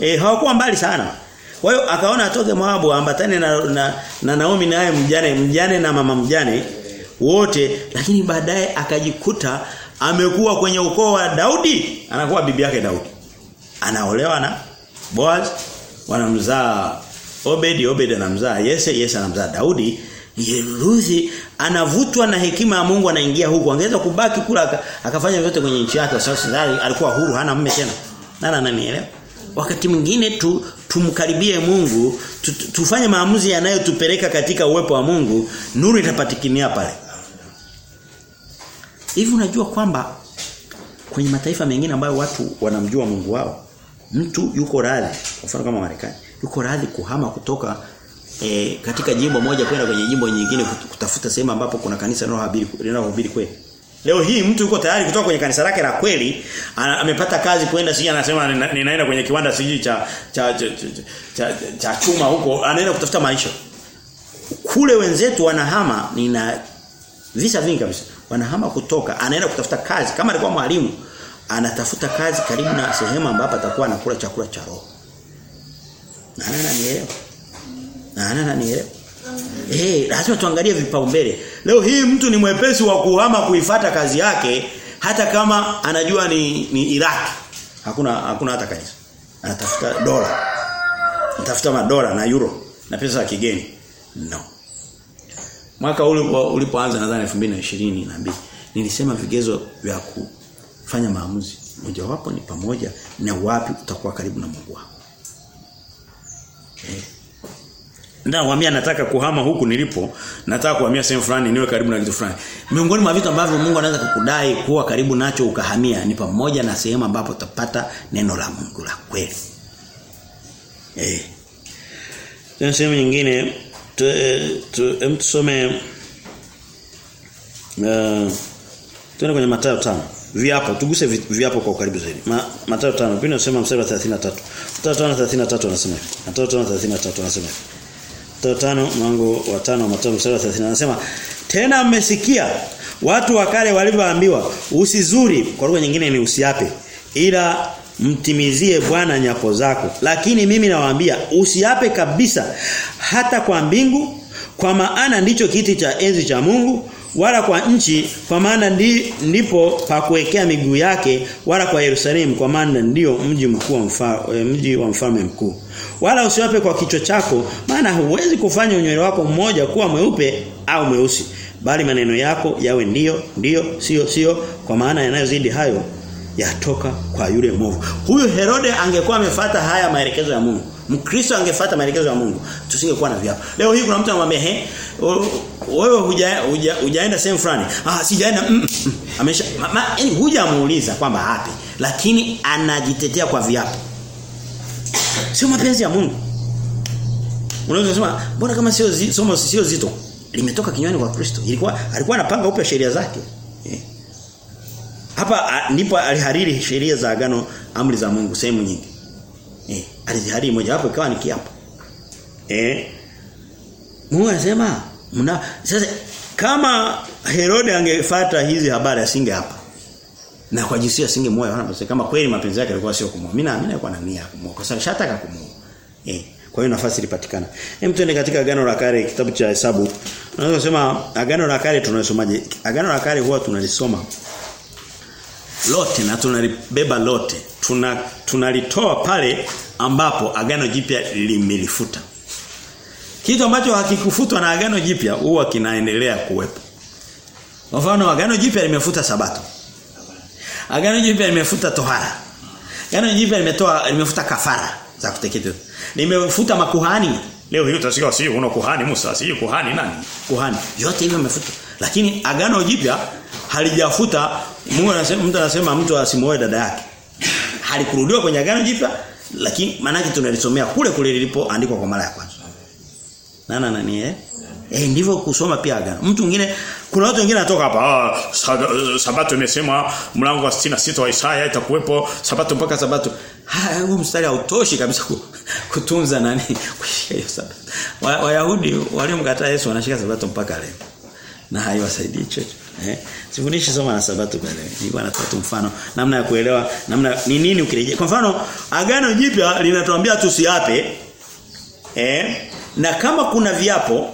Eh hawakuwa mbali sana. Kwa hiyo akaona atoke Moabu ambatane na, na, na Naomi naye mjane mjane na mama mjane wote lakini baadaye akajikuta amekuwa kwenye ukoo wa Daudi. Anakuwa bibi yake Daudi. Anaolewa na Boaz wanamzaa Obed Obed anamzaa Yese Yese anamzaa Daudi. Ruthi anavutwa na hekima ya Mungu anaingia huku angeweza kubaki kula akafanya vyote kwenye nchi yake sasa alikuwa huru hana mume tena. Nani ananielewa? Wakati mwingine tu tumkaribie Mungu tu, tufanye maamuzi yanayotupeleka katika uwepo wa Mungu. Nuru itapatikinia pale hivi unajua kwamba kwenye mataifa mengine ambayo watu wanamjua Mungu wao mtu yuko radhi kwa mfano kama Marekani yuko radhi kuhama kutoka e, katika jimbo moja kwenda kwenye jimbo nyingine kutafuta sehemu ambapo kuna kanisa linalohubiri linalohubiri kweli Leo hii mtu yuko tayari kutoka kwenye kanisa lake la kweli, amepata kazi kwenda siji anasema ninaenda kwenye kiwanda siji cha cha cha, cha, cha, cha chuma huko, anaenda kutafuta maisha. Kule wenzetu wanahama nina visa vingi kabisa. Wanahama kutoka, anaenda kutafuta kazi kama alikuwa mwalimu, anatafuta kazi karibu na sehemu ambapo atakuwa anakula chakula cha roho. Na ananielewa? Nani ananielewa? Eh, hey, lazima tuangalie vipaumbele. Leo hii mtu ni mwepesi wa kuhama kuifata kazi yake hata kama anajua ni ni Iraq. Hakuna hakuna hata kanisa. Anatafuta dola. Anatafuta madola na euro na pesa za kigeni. No. Mwaka ule ulipoanza nadhani 2022 nilisema vigezo vya kufanya maamuzi. Mojawapo ni pamoja na wapi utakuwa karibu na Mungu wako. Eh. Na wamia nataka kuhama huku nilipo, nataka kuhamia sehemu fulani niwe karibu na kitu fulani. Miongoni mwa vitu ambavyo Mungu anaweza kukudai kuwa karibu nacho ukahamia ni pamoja na sehemu ambapo utapata neno la Mungu la kweli. Eh. Tena sehemu nyingine tusome uh, tuende kwenye Mathayo 5. Viapo, tuguse viapo kwa karibu zaidi. Ma, Mathayo 5, pia nasema mstari wa 33. Mathayo 5:33 anasema. Mathayo 5:33 anasema. Mathayo 5 mlango wa 5 Mathayo mstari wa 30 anasema tena mmesikia watu wa kale walivyoambiwa usizuri kwa lugha nyingine ni usiape ila mtimizie Bwana nyapo zako. Lakini mimi nawaambia usiape kabisa hata kwa mbingu kwa maana ndicho kiti cha enzi cha Mungu wala kwa nchi kwa maana ndi, ndipo pa kuwekea miguu yake wala kwa Yerusalemu kwa maana ndio mji mkuu wa mfalme mji wa mfalme mkuu. Wala usiwape kwa kichwa chako maana huwezi kufanya unywele wako mmoja kuwa mweupe au mweusi. Bali maneno yako yawe ndiyo ndio sio sio kwa maana yanayozidi hayo yatoka kwa yule mwovu huyu Herode angekuwa amefata haya maelekezo ya Mungu Mkristo angefata maelekezo ya Mungu tusingekuwa na viapo. Leo hii kuna mtu anamwambia he wewe huja hujaenda sehemu fulani. Ah sijaenda. Mm, mm, amesha yani hujamuuliza kwamba hapi lakini anajitetea kwa viapo. Sio mapenzi ya Mungu. Unaweza kusema mbona kama sio somo sio zito? Limetoka kinywani kwa Kristo. Ilikuwa alikuwa anapanga upya sheria zake. Hapa ndipo alihariri sheria za agano amri za Mungu sehemu nyingi. Eh alizihariri moja hapo ikawa ni kiapo eh Mungu anasema mna sasa kama Herode angefuata hizi habari asinge hapa. Na kwa jinsi asinge moyo wala kama kweli mapenzi yake yalikuwa sio kumuua. mimi naamini alikuwa na nia kumuua kwa sababu shataka kumuua. eh kwa hiyo nafasi ilipatikana. Hem tuende katika agano la kale kitabu cha hesabu. Unaweza kusema agano la kale tunasomaje? Agano la kale huwa tunalisoma lote na tunalibeba lote tuna tunalitoa pale ambapo agano jipya limelifuta. Kitu ambacho hakikufutwa na agano jipya huwa kinaendelea kuwepo. Kwa mfano agano jipya limefuta sabato. Agano jipya limefuta tohara. Agano jipya limetoa limefuta kafara za kuteketeza limefuta makuhani. Leo hiyo utasikia si una kuhani Musa si kuhani nani? Kuhani. Yote hivyo imefuta lakini agano jipya halijafuta Mungu anasema mtu anasema mtu asimoe dada yake halikurudiwa kwenye agano jipya lakini manake tunalisomea kule kule lilipoandikwa kwa mara ya kwanza nana nani eh Eh ndivyo kusoma pia agano. Mtu mwingine kuna watu wengine anatoka hapa ah sabato imesema mlango wa 66 wa Isaya itakuwepo sabato mpaka sabato. Huu mstari hautoshi kabisa kutunza nani kushika hiyo sabato. Wayahudi waliomkataa Yesu wanashika sabato mpaka leo. Na haiwasaidii chochote. Eh? Sifundishi somo la sabato kwa leo. Nilikuwa natoa tu mfano namna ya kuelewa namna ni nini ukirejea. Kwa mfano agano jipya linatuambia tusiape eh na kama kuna viapo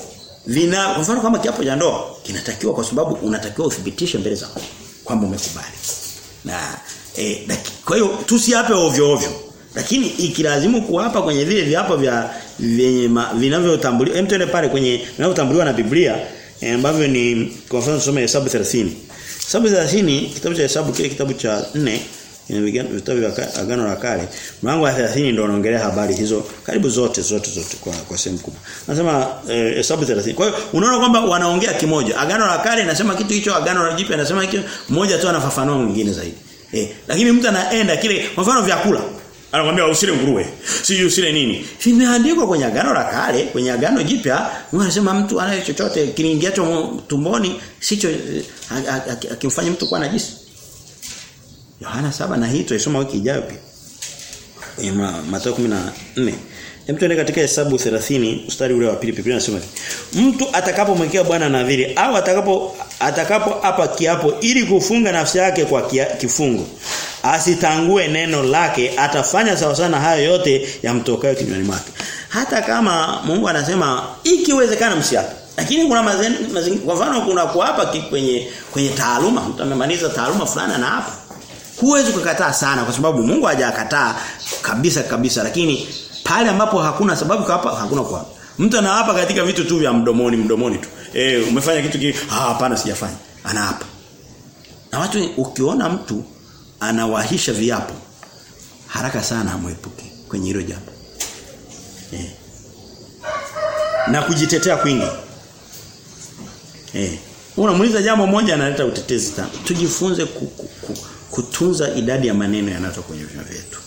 vina kwa mfano kama kiapo cha ndoa kinatakiwa kwa sababu unatakiwa uthibitishe mbele za kwamba umekubali. Na eh kwa hiyo tusiape ovyo ovyo. Lakini ikilazimu kuapa kwenye vile viapo vya vinavyotambuliwa hem tuende pale kwenye vinavyotambuliwa na Biblia ambavyo ni kwa mfano tusome Hesabu 30. Hesabu 30 kitabu cha Hesabu kile kitabu cha 4 vitabu vya agano la kale. Mlango wa 30 ndio unaongelea habari hizo karibu zote zote zote kwa kwa sehemu kubwa. Nasema hesabu eh, 30 kwa hiyo unaona kwamba wanaongea kimoja. Agano la kale inasema kitu hicho agano la jipya inasema hicho mmoja tu anafafanua mwingine zaidi. Eh lakini mtu anaenda kile kwa mfano vyakula anakuambia usile nguruwe si usile nini Imeandikwa kwenye agano la kale kwenye agano jipya Mungu anasema mtu anaye chochote kiniingiacho tumboni sicho akimfanya mtu kuwa najisi Yohana saba na hii tuisoma wiki ijayo pia. Mathayo 14. Hem tuende katika hesabu 30 mstari ule wa pili Biblia inasema mtu atakapomwekea Bwana nadhiri au atakapo atakapo hapa kiapo ili kufunga nafsi yake kwa kifungo asitangue neno lake atafanya sawa sana hayo yote yamtokayo kinywani mwake. Hata kama Mungu anasema ikiwezekana msiape lakini kuna mazingira kwa mfano kuna kuapa kwenye kwenye taaluma mtu amemaliza taaluma fulani na hapa huwezi kukataa sana kwa sababu Mungu hajakataa kabisa kabisa lakini pale ambapo hakuna sababu hapa hakuna kwa. Mtu anaapa katika vitu tu vya mdomoni mdomoni tu. Eh umefanya kitu kile ah hapana sijafanya. Anaapa na watu ukiona mtu anawahisha viapo haraka sana amwepuke kwenye hilo jambo. Eh na kujitetea kwingi. Eh unamuuliza jambo moja analeta utetezi tano tujifunze ku, ku, ku, kutunza idadi ya maneno yanayotoka kwenye vinywa vyetu.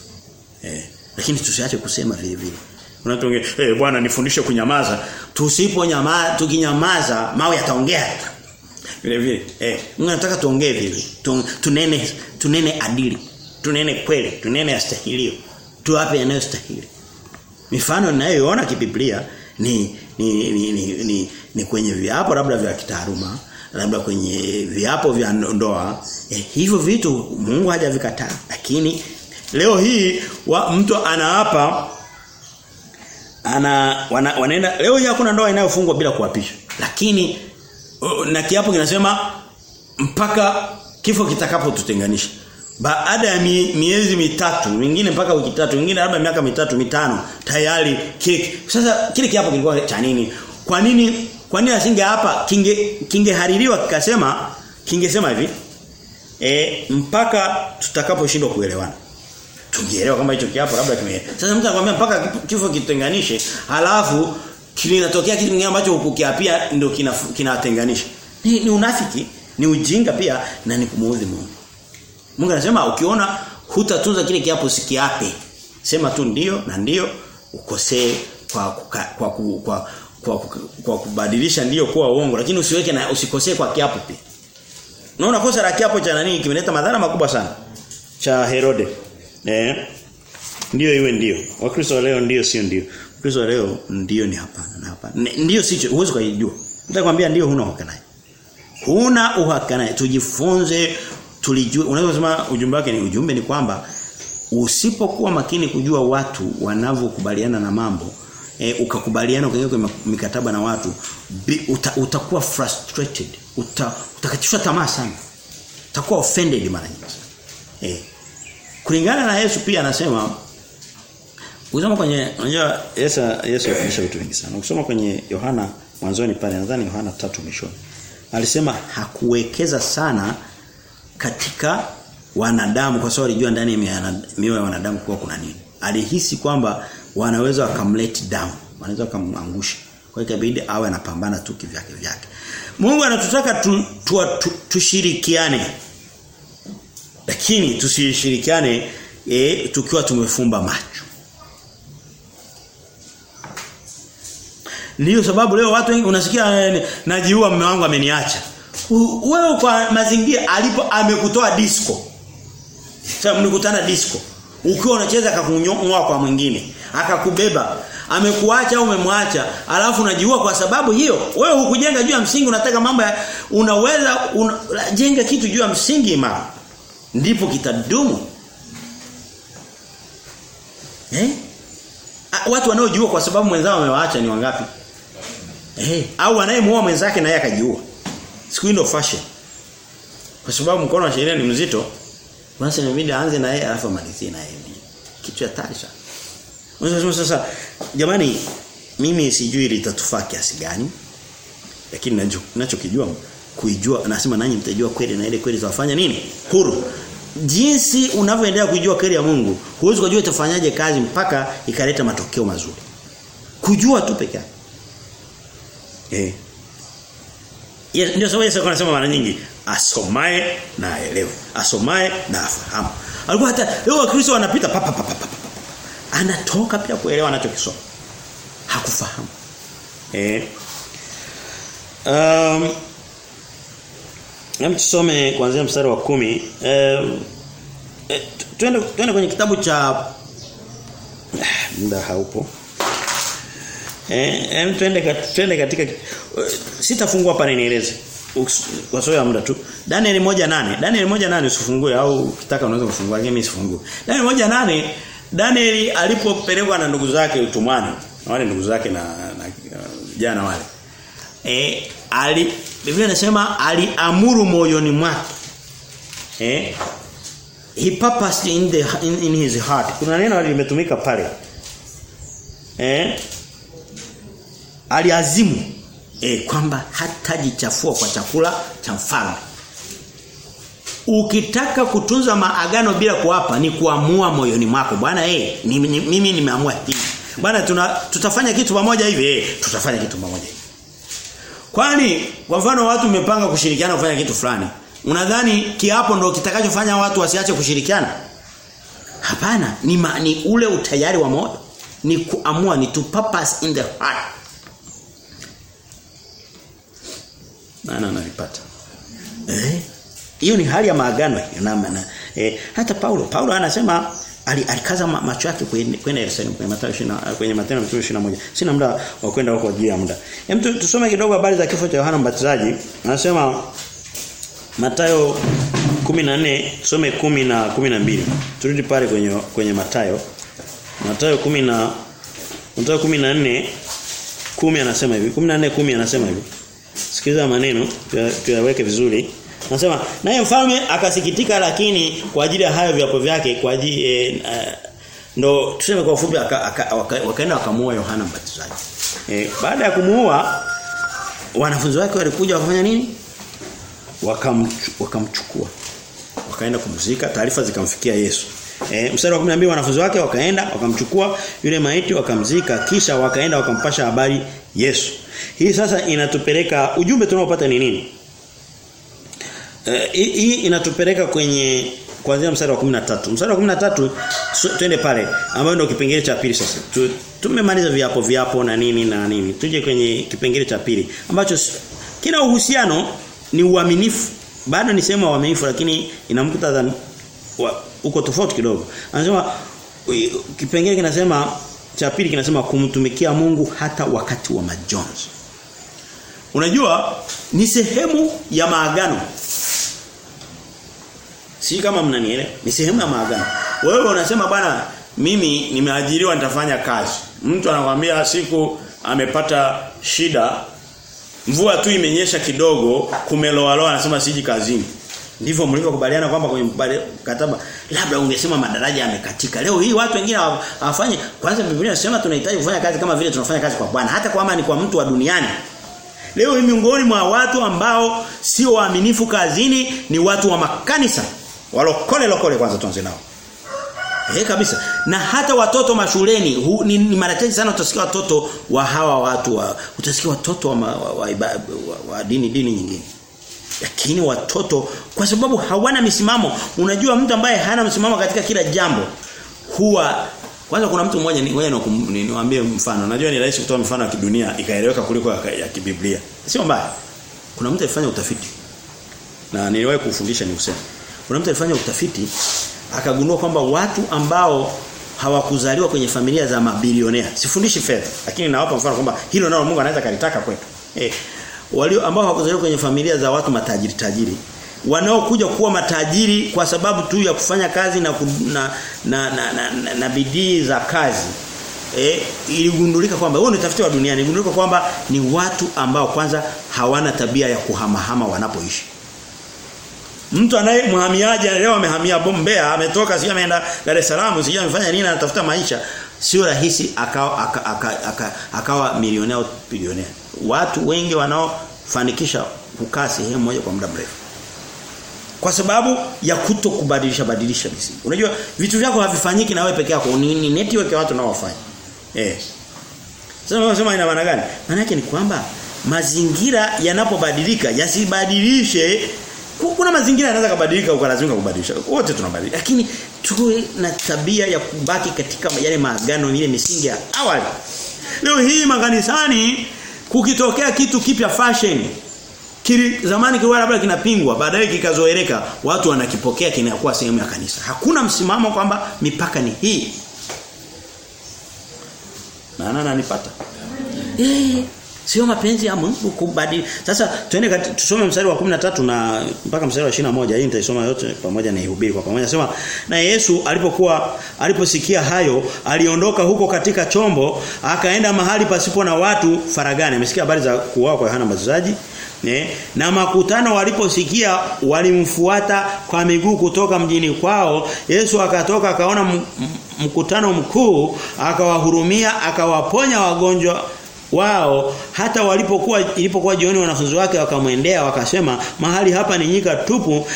Eh, lakini tusiache kusema vile vile. Unatuongea, eh bwana nifundishe kunyamaza. Tusiponyamaza, tukinyamaza mawe yataongea. Vile vile. Eh, Mungu anataka tuongee vile. Tunene tunene adili. Tunene kweli, tunene astahilio. Tuwape yanayostahili. Mifano ninayoiona kibiblia ni ni ni, ni, ni, ni kwenye viapo labda vya kitaaluma, labda kwenye viapo vya ndoa. Eh, hivyo vitu Mungu hajavikataa. Lakini leo hii wa, mtu anaapa ana wana, wanaenda leo hii hakuna ndoa inayofungwa bila kuapisha. Lakini na kiapo kinasema mpaka kifo kitakapotutenganisha. Baada ya miezi mitatu, mingine mpaka wiki tatu, mingine labda miaka mitatu, mitano, tayari kile sasa kile kiapo kilikuwa cha nini? Kwa nini kwa nini asinge hapa kinge kingehaririwa kikasema kingesema hivi e, mpaka tutakaposhindwa kuelewana. Tungeelewa kama hicho kiapo labda kime. Sasa mtu anakuambia mpaka kifo kitenganishe, halafu kinatokea kitu kingine ambacho hukukiapia ndio kinatenganisha. Kina ni, ni unafiki, ni ujinga pia na ni kumuudhi Mungu. Mungu anasema ukiona hutatunza kile kiapo usikiape. Sema tu ndio na ndio ukosee kwa kwa kwa, kwa kwa, kwa, kubadilisha ndio kuwa uongo lakini usiweke na usikosee kwa kiapo pia. Unaona kosa la kiapo cha nani kimeleta madhara makubwa sana cha Herode. Eh? Ndio iwe ndio. Wakristo wa leo ndio sio ndio. Wakristo wa leo ndio ni hapana na hapana. Ndio sicho huwezi kujua. Nitakwambia ndio huna uhakika naye. Huna uhakika naye. Tujifunze tulijue unaweza kusema ujumbe wake ni ujumbe ni kwamba usipokuwa makini kujua watu wanavyokubaliana na mambo e, ukakubaliana ukaingia kwenye mikataba na watu bi, uta, utakuwa frustrated uta, utakatishwa tamaa sana utakuwa offended mara nyingi eh kulingana na Yesu pia anasema Ukisoma kwenye unajua Yesu Yesu alifundisha vitu vingi sana. Ukisoma kwenye Yohana mwanzoni pale nadhani Yohana tatu mwishoni. Alisema hakuwekeza sana katika wanadamu kwa sababu alijua ndani ya mioyo ya wanadamu kuwa kuna nini. Alihisi kwamba wanaweza wakamlet down, wanaweza wakamangusha. Kwa hiyo ikabidi awe anapambana tu kivyake vyake. Mungu anatutaka tu, tu, tu, tushirikiane. Lakini tusishirikiane e, tukiwa tumefumba macho. Ndiyo sababu leo watu wengi unasikia najiua mume wangu ameniacha. Wewe kwa mazingira alipo amekutoa disco. Sasa mlikutana disco. Ukiwa unacheza akakunyoa kwa mwingine, akakubeba, amekuacha au umemwacha, alafu unajiua kwa sababu hiyo. Wewe hukujenga juu ya msingi unataka mambo unaweza una, jenga kitu juu ya msingi imara. Ndipo kitadumu. Eh? Watu wanaojua kwa sababu mwenzao amewaacha ni wangapi? Eh, au anayemuoa mwenzake na yeye akajiua. Siku ndio fashion. Kwa sababu mkono wa sheria ni mzito, basi inabidi aanze na yeye alafu amalizie na yeye. Kitu ya tarisha. Unasema sasa jamani mimi sijui litatufaa kiasi gani. Lakini ninachokijua kuijua anasema nanyi mtajua kweli na ile kweli zawafanya nini? Huru. Jinsi unavyoendelea kujua kweli ya Mungu, huwezi kujua itafanyaje kazi mpaka ikaleta matokeo mazuri. Kujua tu pekee yake. Eh. Yes, ndio sababu Yesu anasema mara nyingi asomae na aelewe. Asomae na afahamu. Alikuwa hata leo Wakristo wanapita papa papa papa. Anatoka pia kuelewa anachokisoma. Hakufahamu. Eh. Um Hem tusome kuanzia mstari wa kumi eh, eh twende twende kwenye kitabu cha muda haupo. Eh, hem twende twende katika sitafungua hapa nieleze. Kwa sababu ya muda tu. Daniel 1:8. Daniel 1:8 usifungue au ukitaka unaweza kufungua lakini mimi sifungue. Daniel 1:8 Daniel alipopelekwa na ndugu zake utumwani, wale ndugu zake na, na jana wale. Eh ali Biblia inasema aliamuru moyoni mwake. Eh? He purposed in the in, in his heart. Kuna neno limetumika pale. Eh? Aliazimu eh kwamba hatajichafua kwa chakula cha mfalme. Ukitaka kutunza maagano bila kuapa ni kuamua moyoni mwako. Bwana eh mimi nimeamua hivi. Bwana tutafanya kitu pamoja hivi eh tutafanya kitu pamoja hivi. Kwani kwa mfano watu mmepanga kushirikiana kufanya kitu fulani. Unadhani kiapo ndio kitakachofanya watu wasiache kushirikiana? Hapana, ni, ma, ni ule utayari wa moyo. Ni kuamua ni to purpose in the heart. Nana nalipata. Eh? Hiyo ni hali ya maagano hiyo na, na eh, hata Paulo Paulo anasema alikaza ma, macho yake kwenda Yerusalemu kwenye Mathayo 20 kwenye Mathayo 21. Sina muda wa kwenda huko juu ya muda. Hem tusome kidogo habari za kifo cha Yohana Mbatizaji. Anasema Mathayo 14 tusome 10 na 12. Turudi pale kwenye kwenye Mathayo. Mathayo 10 na Mathayo 14 10 anasema hivi. 14 10 anasema hivi. Sikiliza maneno tuyaweke vizuri. Anasema naye mfalme akasikitika lakini kwa ajili ya hayo viapo vyake kwa ajili e, e, ndo tuseme kwa ufupi wakaenda wakamuua Yohana Mbatizaji. E, baada ya kumuua wanafunzi wake walikuja wakafanya nini? Wakamchukua wakamchukua. Wakaenda kumzika, taarifa zikamfikia Yesu. E, mstari wa 12 wanafunzi wake wakaenda wakamchukua yule maiti wakamzika kisha wakaenda wakampasha habari Yesu. Hii sasa inatupeleka ujumbe tunaopata ni nini? Hii uh, inatupeleka kwenye kuanzia mstari wa 13. Mstari wa 13 twende pale ambayo ndio kipengele cha pili sasa. Tu, tumemaliza viapo viapo na nini na nini. Tuje kwenye kipengele cha pili ambacho kina uhusiano ni uaminifu. Bado ni sema uaminifu lakini inamkuta uko tofauti kidogo. Anasema kipengele kinasema cha pili kinasema kumtumikia Mungu hata wakati wa majonzi. Unajua ni sehemu ya maagano. Si kama mnanielewa, ni sehemu ya maagano. Wewe unasema bwana mimi nimeajiriwa nitafanya kazi. Mtu anakuambia siku amepata shida mvua tu imenyesha kidogo kumeloa loa anasema siji kazini. Ndivyo mlivyokubaliana kwamba kwenye mkataba labda ungesema madaraja yamekatika. Leo hii watu wengine hawafanyi kwanza Biblia inasema tunahitaji kufanya kazi kama vile tunafanya kazi kwa Bwana hata kama ni kwa mtu wa duniani. Leo hii miongoni mwa watu ambao sio waaminifu kazini ni watu wa makanisa. Walokole lokole kwanza tuanze nao. Eh kabisa. Na hata watoto mashuleni hu, ni, ni mara chache sana utasikia watoto wa hawa watu wa utasikia watoto wa, wa, wa, wa, wa, wa dini dini nyingine. Lakini watoto kwa sababu hawana misimamo, unajua mtu ambaye hana msimamo katika kila jambo huwa kwanza kuna mtu mmoja ngoja niwaambie mfano. Najua ni rahisi kutoa mfano wa kidunia ikaeleweka kuliko ya, ya kibiblia. Sio mbaya. Kuna mtu alifanya utafiti. Na niliwahi kufundisha ni kusema. Kuna mtu alifanya utafiti akagundua kwamba watu ambao hawakuzaliwa kwenye familia za mabilionea. Sifundishi fedha, lakini nawapa mfano kwamba hilo nalo Mungu anaweza kalitaka kwetu. Eh, walio ambao hawakuzaliwa kwenye familia za watu matajiri tajiri wanaokuja kuwa matajiri kwa sababu tu ya kufanya kazi na na na, na, na, na, na bidii za kazi eh iligundulika kwamba wao ni tafiti wa duniani iligundulika kwamba ni watu ambao kwanza hawana tabia ya kuhamahama wanapoishi Mtu anaye mhamiaji leo amehamia Bombea, ametoka sio ameenda Dar es Salaam, sio amefanya nini anatafuta maisha. Sio rahisi akawa akawa aka, aka, aka milionea au bilionea. Watu wengi wanaofanikisha kukaa sehemu moja kwa muda mrefu. Kwa sababu ya kuto kubadilisha badilisha misingi. Unajua vitu vyako havifanyiki na wewe peke yako, ni, ni network ya watu nao wafanya. Eh. Sasa unasema ina maana gani? Maana yake ni kwamba mazingira yanapobadilika yasibadilishe kuna mazingira yanaweza kubadilika ukalazimika kubadilisha. Wote tunabadilika. Lakini tuwe na tabia ya kubaki katika yale maagano ile misingi ya awali. Leo hii makanisani kukitokea kitu kipya fashion Kili, zamani kiwa labda kinapingwa baadaye kikazoeleka watu wanakipokea kinakuwa sehemu ya kanisa. Hakuna msimamo kwamba mipaka ni hii. Na nani ananipata? Eh Sio mapenzi ya Mungu kubadili. Sasa twende tusome mstari wa 13 na mpaka mstari wa 21. Hii nitaisoma yote pamoja na ihubiri kwa pamoja. Sema na Yesu alipokuwa aliposikia hayo, aliondoka huko katika chombo, akaenda mahali pasipo na watu faragani. Amesikia habari za kuuawa kwa Yohana Mbatizaji. Ne? Na makutano waliposikia walimfuata kwa miguu kutoka mjini kwao. Yesu akatoka akaona mkutano mkuu, akawahurumia, akawaponya wagonjwa wao hata walipokuwa ilipokuwa jioni wanafunzi wake wakamwendea wakasema mahali hapa ni nyika tupu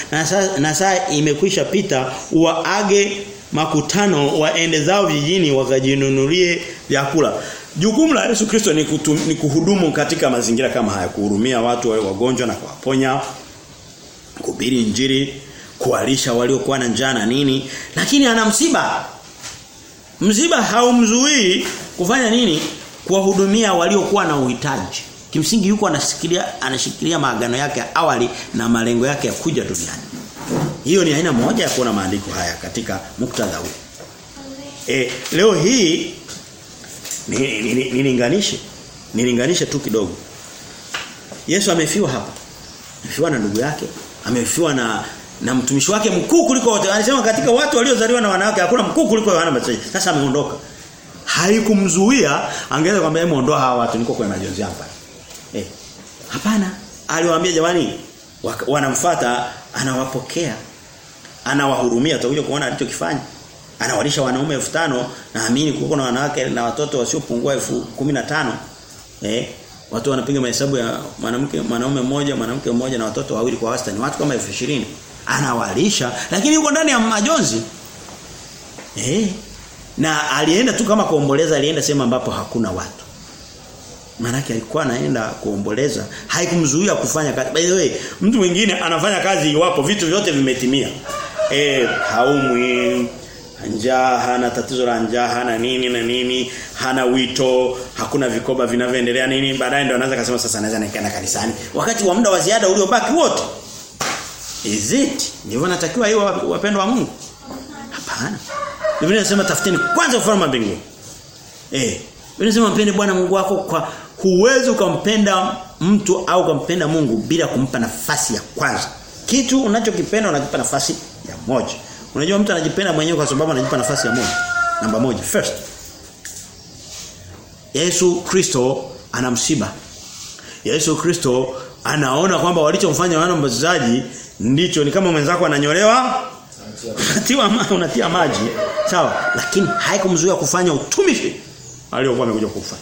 na saa, imekwisha pita waage makutano waende zao vijijini wakajinunulie vyakula. Jukumu la Yesu Kristo ni, kutum, ni kuhudumu katika mazingira kama haya kuhurumia watu wale wagonjwa na kuwaponya kuhubiri injili kuwalisha waliokuwa na njaa na nini lakini ana msiba. Msiba haumzuii kufanya nini kuwahudumia waliokuwa na uhitaji. Kimsingi yuko anashikilia anashikilia maagano yake ya awali na malengo yake ya kuja duniani. Hiyo ni aina moja ya kuona maandiko haya katika muktadha huu. E, leo hii nilinganishe nilinganishe tu kidogo. Yesu amefiwa hapa. Amefiwa na ndugu yake, amefiwa na na mtumishi wake mkuu kuliko wote. Anasema katika watu waliozaliwa na wanawake hakuna mkuu kuliko Yohana Mbatizaji. Sasa ameondoka. Haikumzuia angeweza kumwambia ondoa hawa watu niko kwa majonzi hapa. Eh. Hapana. Aliwaambia jamani wanamfuata anawapokea. Anawahurumia tutakuja kuona alichokifanya. Anawalisha wanaume 5000 naamini kuko na wanawake na watoto wasiopungua 15000. Eh? Watu wanapiga mahesabu ya mwanamke mwanaume mmoja, mwanamke mmoja na watoto wawili kwa wastani. Watu kama 20,000 anawalisha lakini yuko ndani ya majonzi. Eh? Na alienda tu kama kuomboleza alienda sehemu ambapo hakuna watu. Manake alikuwa anaenda kuomboleza, haikumzuia kufanya kazi. By the way, mtu mwingine anafanya kazi iwapo vitu vyote vimetimia. Eh, haumwi, njaa, hana tatizo la njaa, hana nini na nini, hana wito, hakuna vikoba vinavyoendelea nini, baadaye ndo anaanza kusema sasa naweza nikaenda kanisani. Wakati wa muda wa ziada uliobaki wote. Is it? Ndivyo natakiwa hiyo wapendwa wa Mungu? Hapana. Biblia inasema tafuteni kwanza ufalme wa mbinguni. Eh, Biblia inasema mpende Bwana Mungu wako kwa huwezi ukampenda mtu au ukampenda Mungu bila kumpa nafasi ya kwanza. Kitu unachokipenda unakipa nafasi ya moja. Unajua mtu anajipenda mwenyewe kwa sababu anajipa nafasi ya moja. Namba moja first. Yesu Kristo ana msiba. Yesu Kristo anaona kwamba walichomfanya wana mbazaji ndicho ni kama mwenzako ananyolewa unatiwa maji unatia maji sawa. Lakini haikumzuia kufanya utumishi aliokuwa amekuja kufanya.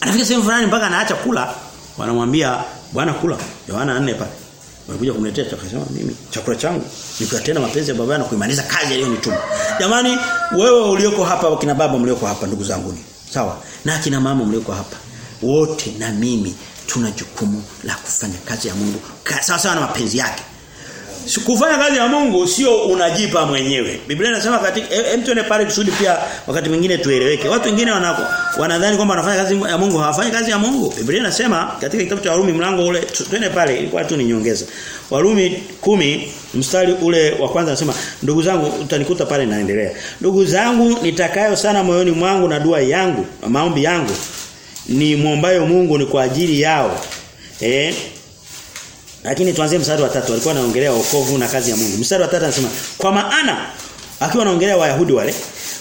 Anafika sehemu fulani mpaka anaacha kula. Wanamwambia bwana kula. Yohana 4 pale. Wamekuja kumletea chakula. Mimi chakula changu ni kutenda mapenzi ya baba na kuimaliza kazi aliyonituma. Jamani wewe ulioko hapa kina baba mlioko hapa ndugu zangu ni. Sawa. Na kina mama mlioko hapa wote na mimi tuna jukumu la kufanya kazi ya Mungu. Sawa sawa na mapenzi yake Kufanya kazi ya Mungu sio unajipa mwenyewe. Biblia inasema katika hem tuone pale kusudi pia wakati mwingine tueleweke. Watu wengine wanako wanadhani kwamba wanafanya kazi ya Mungu, hawafanyi kazi ya Mungu. Biblia inasema katika kitabu cha Warumi mlango ule twende pale ilikuwa tu ni nyongeza. Warumi kumi mstari ule wa kwanza anasema ndugu zangu utanikuta pale naendelea. Ndugu zangu nitakayo sana moyoni mwangu na dua yangu, maombi yangu ni muombayo Mungu ni kwa ajili yao. Eh lakini tuanzie mstari wa tatu alikuwa anaongelea wokovu na kazi ya Mungu. Mstari wa tatu anasema kwa maana akiwa anaongelea Wayahudi wale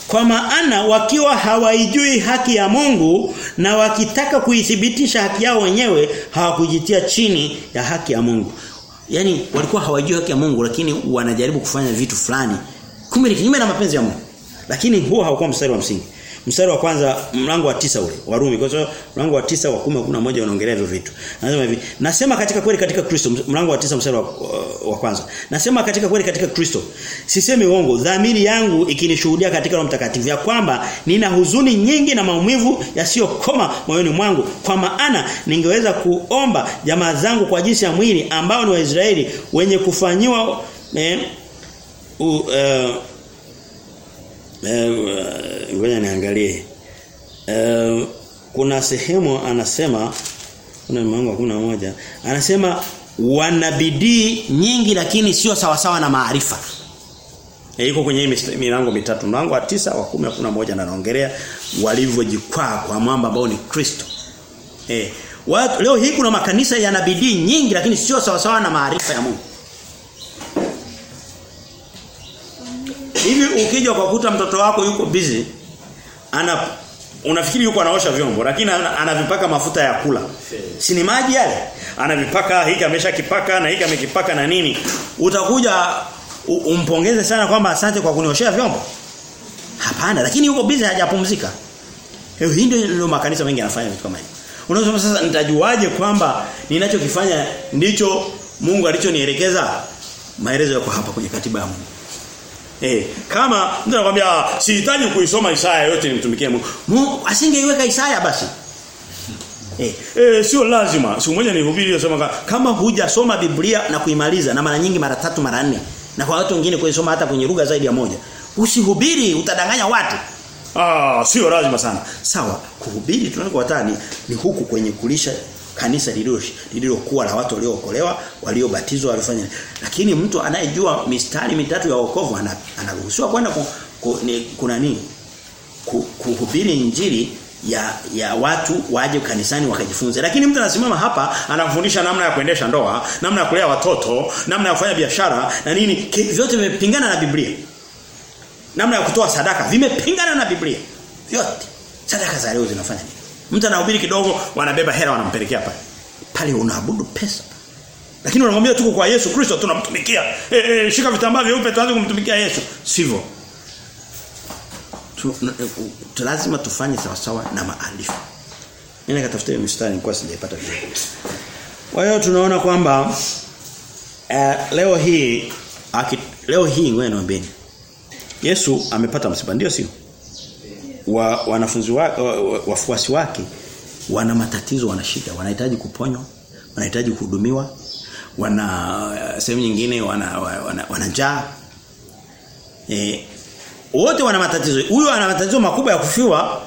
kwa maana wakiwa hawaijui haki ya Mungu na wakitaka kuithibitisha haki yao wenyewe hawakujitia chini ya haki ya Mungu. Yaani walikuwa hawajui haki ya Mungu lakini wanajaribu kufanya vitu fulani kumbe ni kinyume na mapenzi ya Mungu. Lakini huo haukuwa mstari wa msingi. Mstari wa kwanza mlango wa tisa ule Warumi kwa sababu mlango wa tisa wa 10 kuna moja unaongelea hivyo vitu. Nasema hivi, nasema katika kweli katika Kristo mlango wa tisa mstari wa, wa kwanza. Nasema katika kweli katika Kristo. Sisemi uongo, dhamiri yangu ikinishuhudia katika Roho Mtakatifu ya kwamba nina huzuni nyingi na maumivu yasiyokoma moyoni mwangu kwa maana ningeweza kuomba jamaa zangu kwa jinsi ya mwili ambao ni Waisraeli wenye kufanyiwa eh, u, uh, ngoja niangalie. Uh, kuna sehemu anasema kuna mlango moja anasema wana bidii nyingi lakini sio sawasawa sawa na maarifa. E, iko kwenye milango mitatu. Mlango wa tisa wa 10 na moja na naongelea walivyojikwaa kwa mwamba ambao ni Kristo. Eh, watu leo hii kuna makanisa yana bidii nyingi lakini sio sawasawa sawa na maarifa ya Mungu. Hivi ukija ukakuta mtoto wako yuko busy ana unafikiri yuko anaosha vyombo lakini anavipaka mafuta ya kula. Si ni maji yale? Anavipaka hiki ameshakipaka na hiki amekipaka na nini? Utakuja umpongeze sana kwamba asante kwa kunioshea vyombo. Hapana, lakini yuko busy hajapumzika. Hii ndio ndio makanisa mengi yanafanya vitu kama hivi. Unasema sasa nitajuaje kwamba ninachokifanya ndicho Mungu alichonielekeza? Maelezo yako hapa kwenye katiba ya Mungu. Eh, kama mtu anakuambia sihitaji kuisoma Isaya yote nimtumikie Mungu. Mungu asingeiweka Isaya basi. Eh, eh sio lazima. Siku moja nilihubiri nasema kama hujasoma Biblia na kuimaliza na mara nyingi mara tatu mara nne na kwa watu wengine kuisoma hata kwenye lugha zaidi ya moja. Usihubiri utadanganya watu. Ah, sio lazima sana. Sawa, kuhubiri tunakowataa ni, ni huku kwenye kulisha kanisa lililo lililokuwa la watu waliookolewa, waliobatizwa, walifanya. Lakini mtu anayejua mistari mitatu ya wokovu anaruhusiwa kwenda ku, ni, kuna nini? Ku, kuhubiri injili ya ya watu waje kanisani wakajifunze. Lakini mtu anasimama hapa anafundisha namna ya kuendesha ndoa, namna ya kulea watoto, namna ya kufanya biashara na nini, vyote vimepingana na Biblia. Namna ya kutoa sadaka vimepingana na Biblia. Vyote. Sadaka za leo zinafanya nini? Mtu anahubiri kidogo wanabeba hela wanampelekea pale. Pale unaabudu pesa. Lakini unamwambia tuko kwa Yesu Kristo tunamtumikia. E, e, shika vitambaa vyeupe tuanze kumtumikia Yesu. Sivyo. Tu, na- tu, lazima tufanye sawa sawa na maandiko. Nina katafuta hiyo mistari sijaipata vizuri. Kwa hiyo tunaona kwamba eh, leo hii aki, leo hii ngwe niambieni. Yesu amepata msiba ndio sio? Wa, wanafunzi wake wa, wa, wafuasi wake wana matatizo wana shida. Wanahitaji kuponywa wanahitaji kuhudumiwa wana sehemu nyingine wana wana, wana njaa. Eh wote wana matatizo. Huyu ana matatizo makubwa ya kufiwa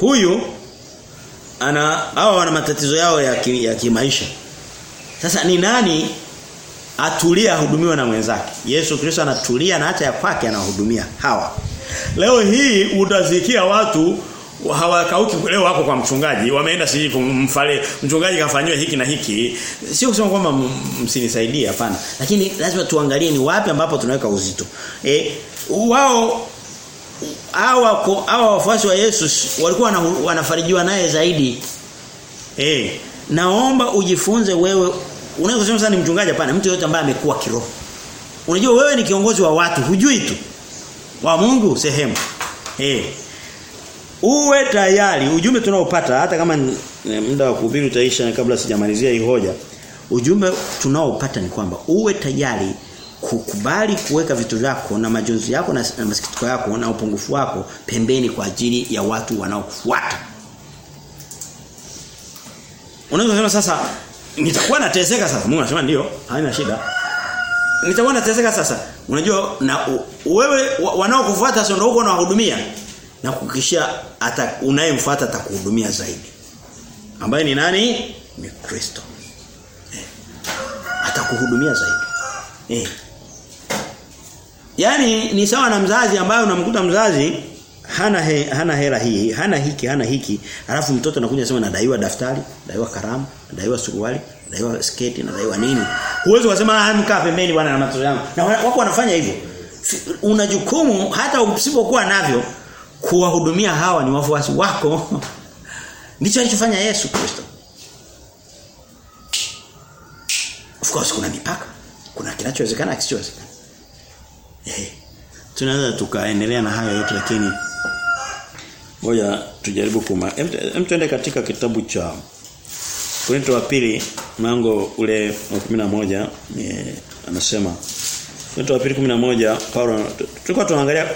huyu ana hao wana matatizo yao ya, ki, ya kimaisha. Sasa ni nani atulia hudumiwa na mwenzake? Yesu Kristo anatulia na hata ya kwake anahudumia hawa leo hii utasikia watu hawakauki leo wako kwa mchungaji. Wameenda siji kumfale mchungaji kafanywa hiki na hiki. Sio kusema kwamba msinisaidie hapana. Lakini lazima tuangalie ni wapi ambapo tunaweka uzito. Eh wao hawa hawa wafuasi wa Yesu walikuwa wana, wanafarijiwa naye zaidi. Eh naomba ujifunze wewe. Unaweza kusema sana ni mchungaji hapana. Mtu yote ambaye amekuwa kiroho. Unajua wewe ni kiongozi wa watu hujui tu wa Mungu sehemu eh uwe tayari ujumbe tunaopata hata kama muda wa kuhubiri utaisha na kabla sijamalizia hii hoja ujumbe tunaopata ni kwamba uwe tayari kukubali kuweka vitu vyako na majonzi yako na, na masikitiko yako na upungufu wako pembeni kwa ajili ya watu wanaokufuata Unaweza kusema sasa nitakuwa nateseka sasa. Mungu anasema ndio, haina shida. Nitakuwa nateseka sasa. Unajua na wewe wa- wanaokufuata sio ndio uko unawahudumia na kukisha hata unayemfuata atakuhudumia zaidi. Ambaye ni nani? Ni Kristo. Eh. Atakuhudumia zaidi. Eh. Yaani ni sawa na mzazi ambaye unamkuta mzazi hana he, hana hela hii, hana hiki, hana hiki, alafu mtoto anakuja sema nadaiwa daftari, nadaiwa kalamu, nadaiwa suruali, nadaiwa sketi, nadaiwa nini. Huwezi kusema ah mkaa pembeni bwana na matoto yangu. Na wako wanafanya hivyo. Una jukumu hata usipokuwa navyo kuwahudumia hawa ni wafuasi wako. Ndicho alichofanya Yesu Kristo. Of course kuna mipaka. Kuna kinachowezekana kisichowezekana. Eh. Tunaweza tukaendelea na hayo yote lakini ngoja tujaribu kuma. Tuende katika kitabu cha Korinto wa pili mlango ule wa 11 eh, anasema Petro wa pili 11 Paulo tulikuwa tunaangalia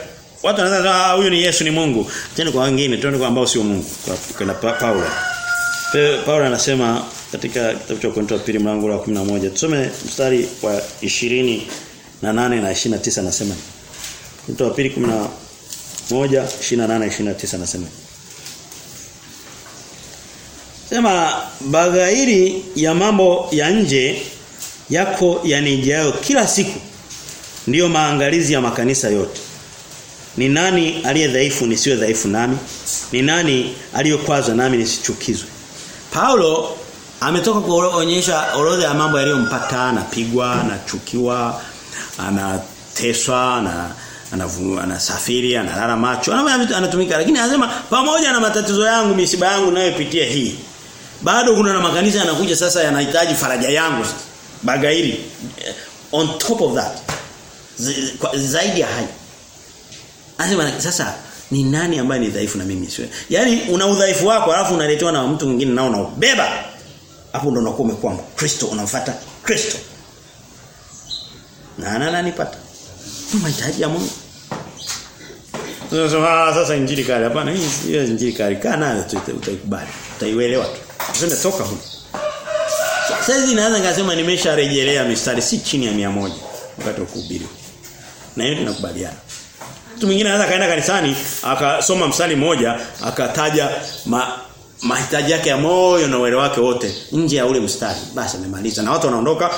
watu wanaanza "Ah, huyu ni Yesu ni Mungu. Tena kwa wengine tuone kwa ambao sio Mungu kwa kuna Paulo. Paulo anasema katika kitabu cha Korinto wa pili mlango wa 11 tusome mstari wa 20 na 8 na 29 anasema Korinto wa pili 11 28 29 anasema Sema bagairi ya mambo ya nje yako yanijayo kila siku ndiyo maangalizi ya makanisa yote. Ni nani aliye dhaifu nisiwe dhaifu nami? Ni nani aliyokwazwa nami nisichukizwe? Paulo ametoka kuonyesha orodha ya mambo yaliyompata, anapigwa, anachukiwa, anateswa, ana anasafiri, analala macho, anatumika lakini anasema pamoja na matatizo yangu, misiba yangu nayopitia hii bado kuna na makanisa yanakuja sasa yanahitaji faraja yangu sasa. Bagairi eh, on top of that zaidi ya hayo. Anasema sasa ni nani ambaye ni dhaifu na mimi sio? Yaani una udhaifu wako alafu unaletewa na mtu mwingine nao unaubeba. Hapo ndo unakuwa umekuwa Kristo unamfuata Kristo. Na nana nipata. Ni mahitaji ya Mungu. Unasema "Ah, sasa injili kali hapana hii injili kali kana tu utaikubali. Utaielewa tu. Useme toka huko. Sasa naweza ngasema nimesharejelea mistari si chini ya mia moja wakati wa kuhubiri. Na hiyo tunakubaliana. Mtu mwingine anaweza kaenda kanisani akasoma mstari moja akataja ma, mahitaji yake ya moyo na uelewa wake wote nje ya ule mstari. Basi amemaliza na watu wanaondoka wana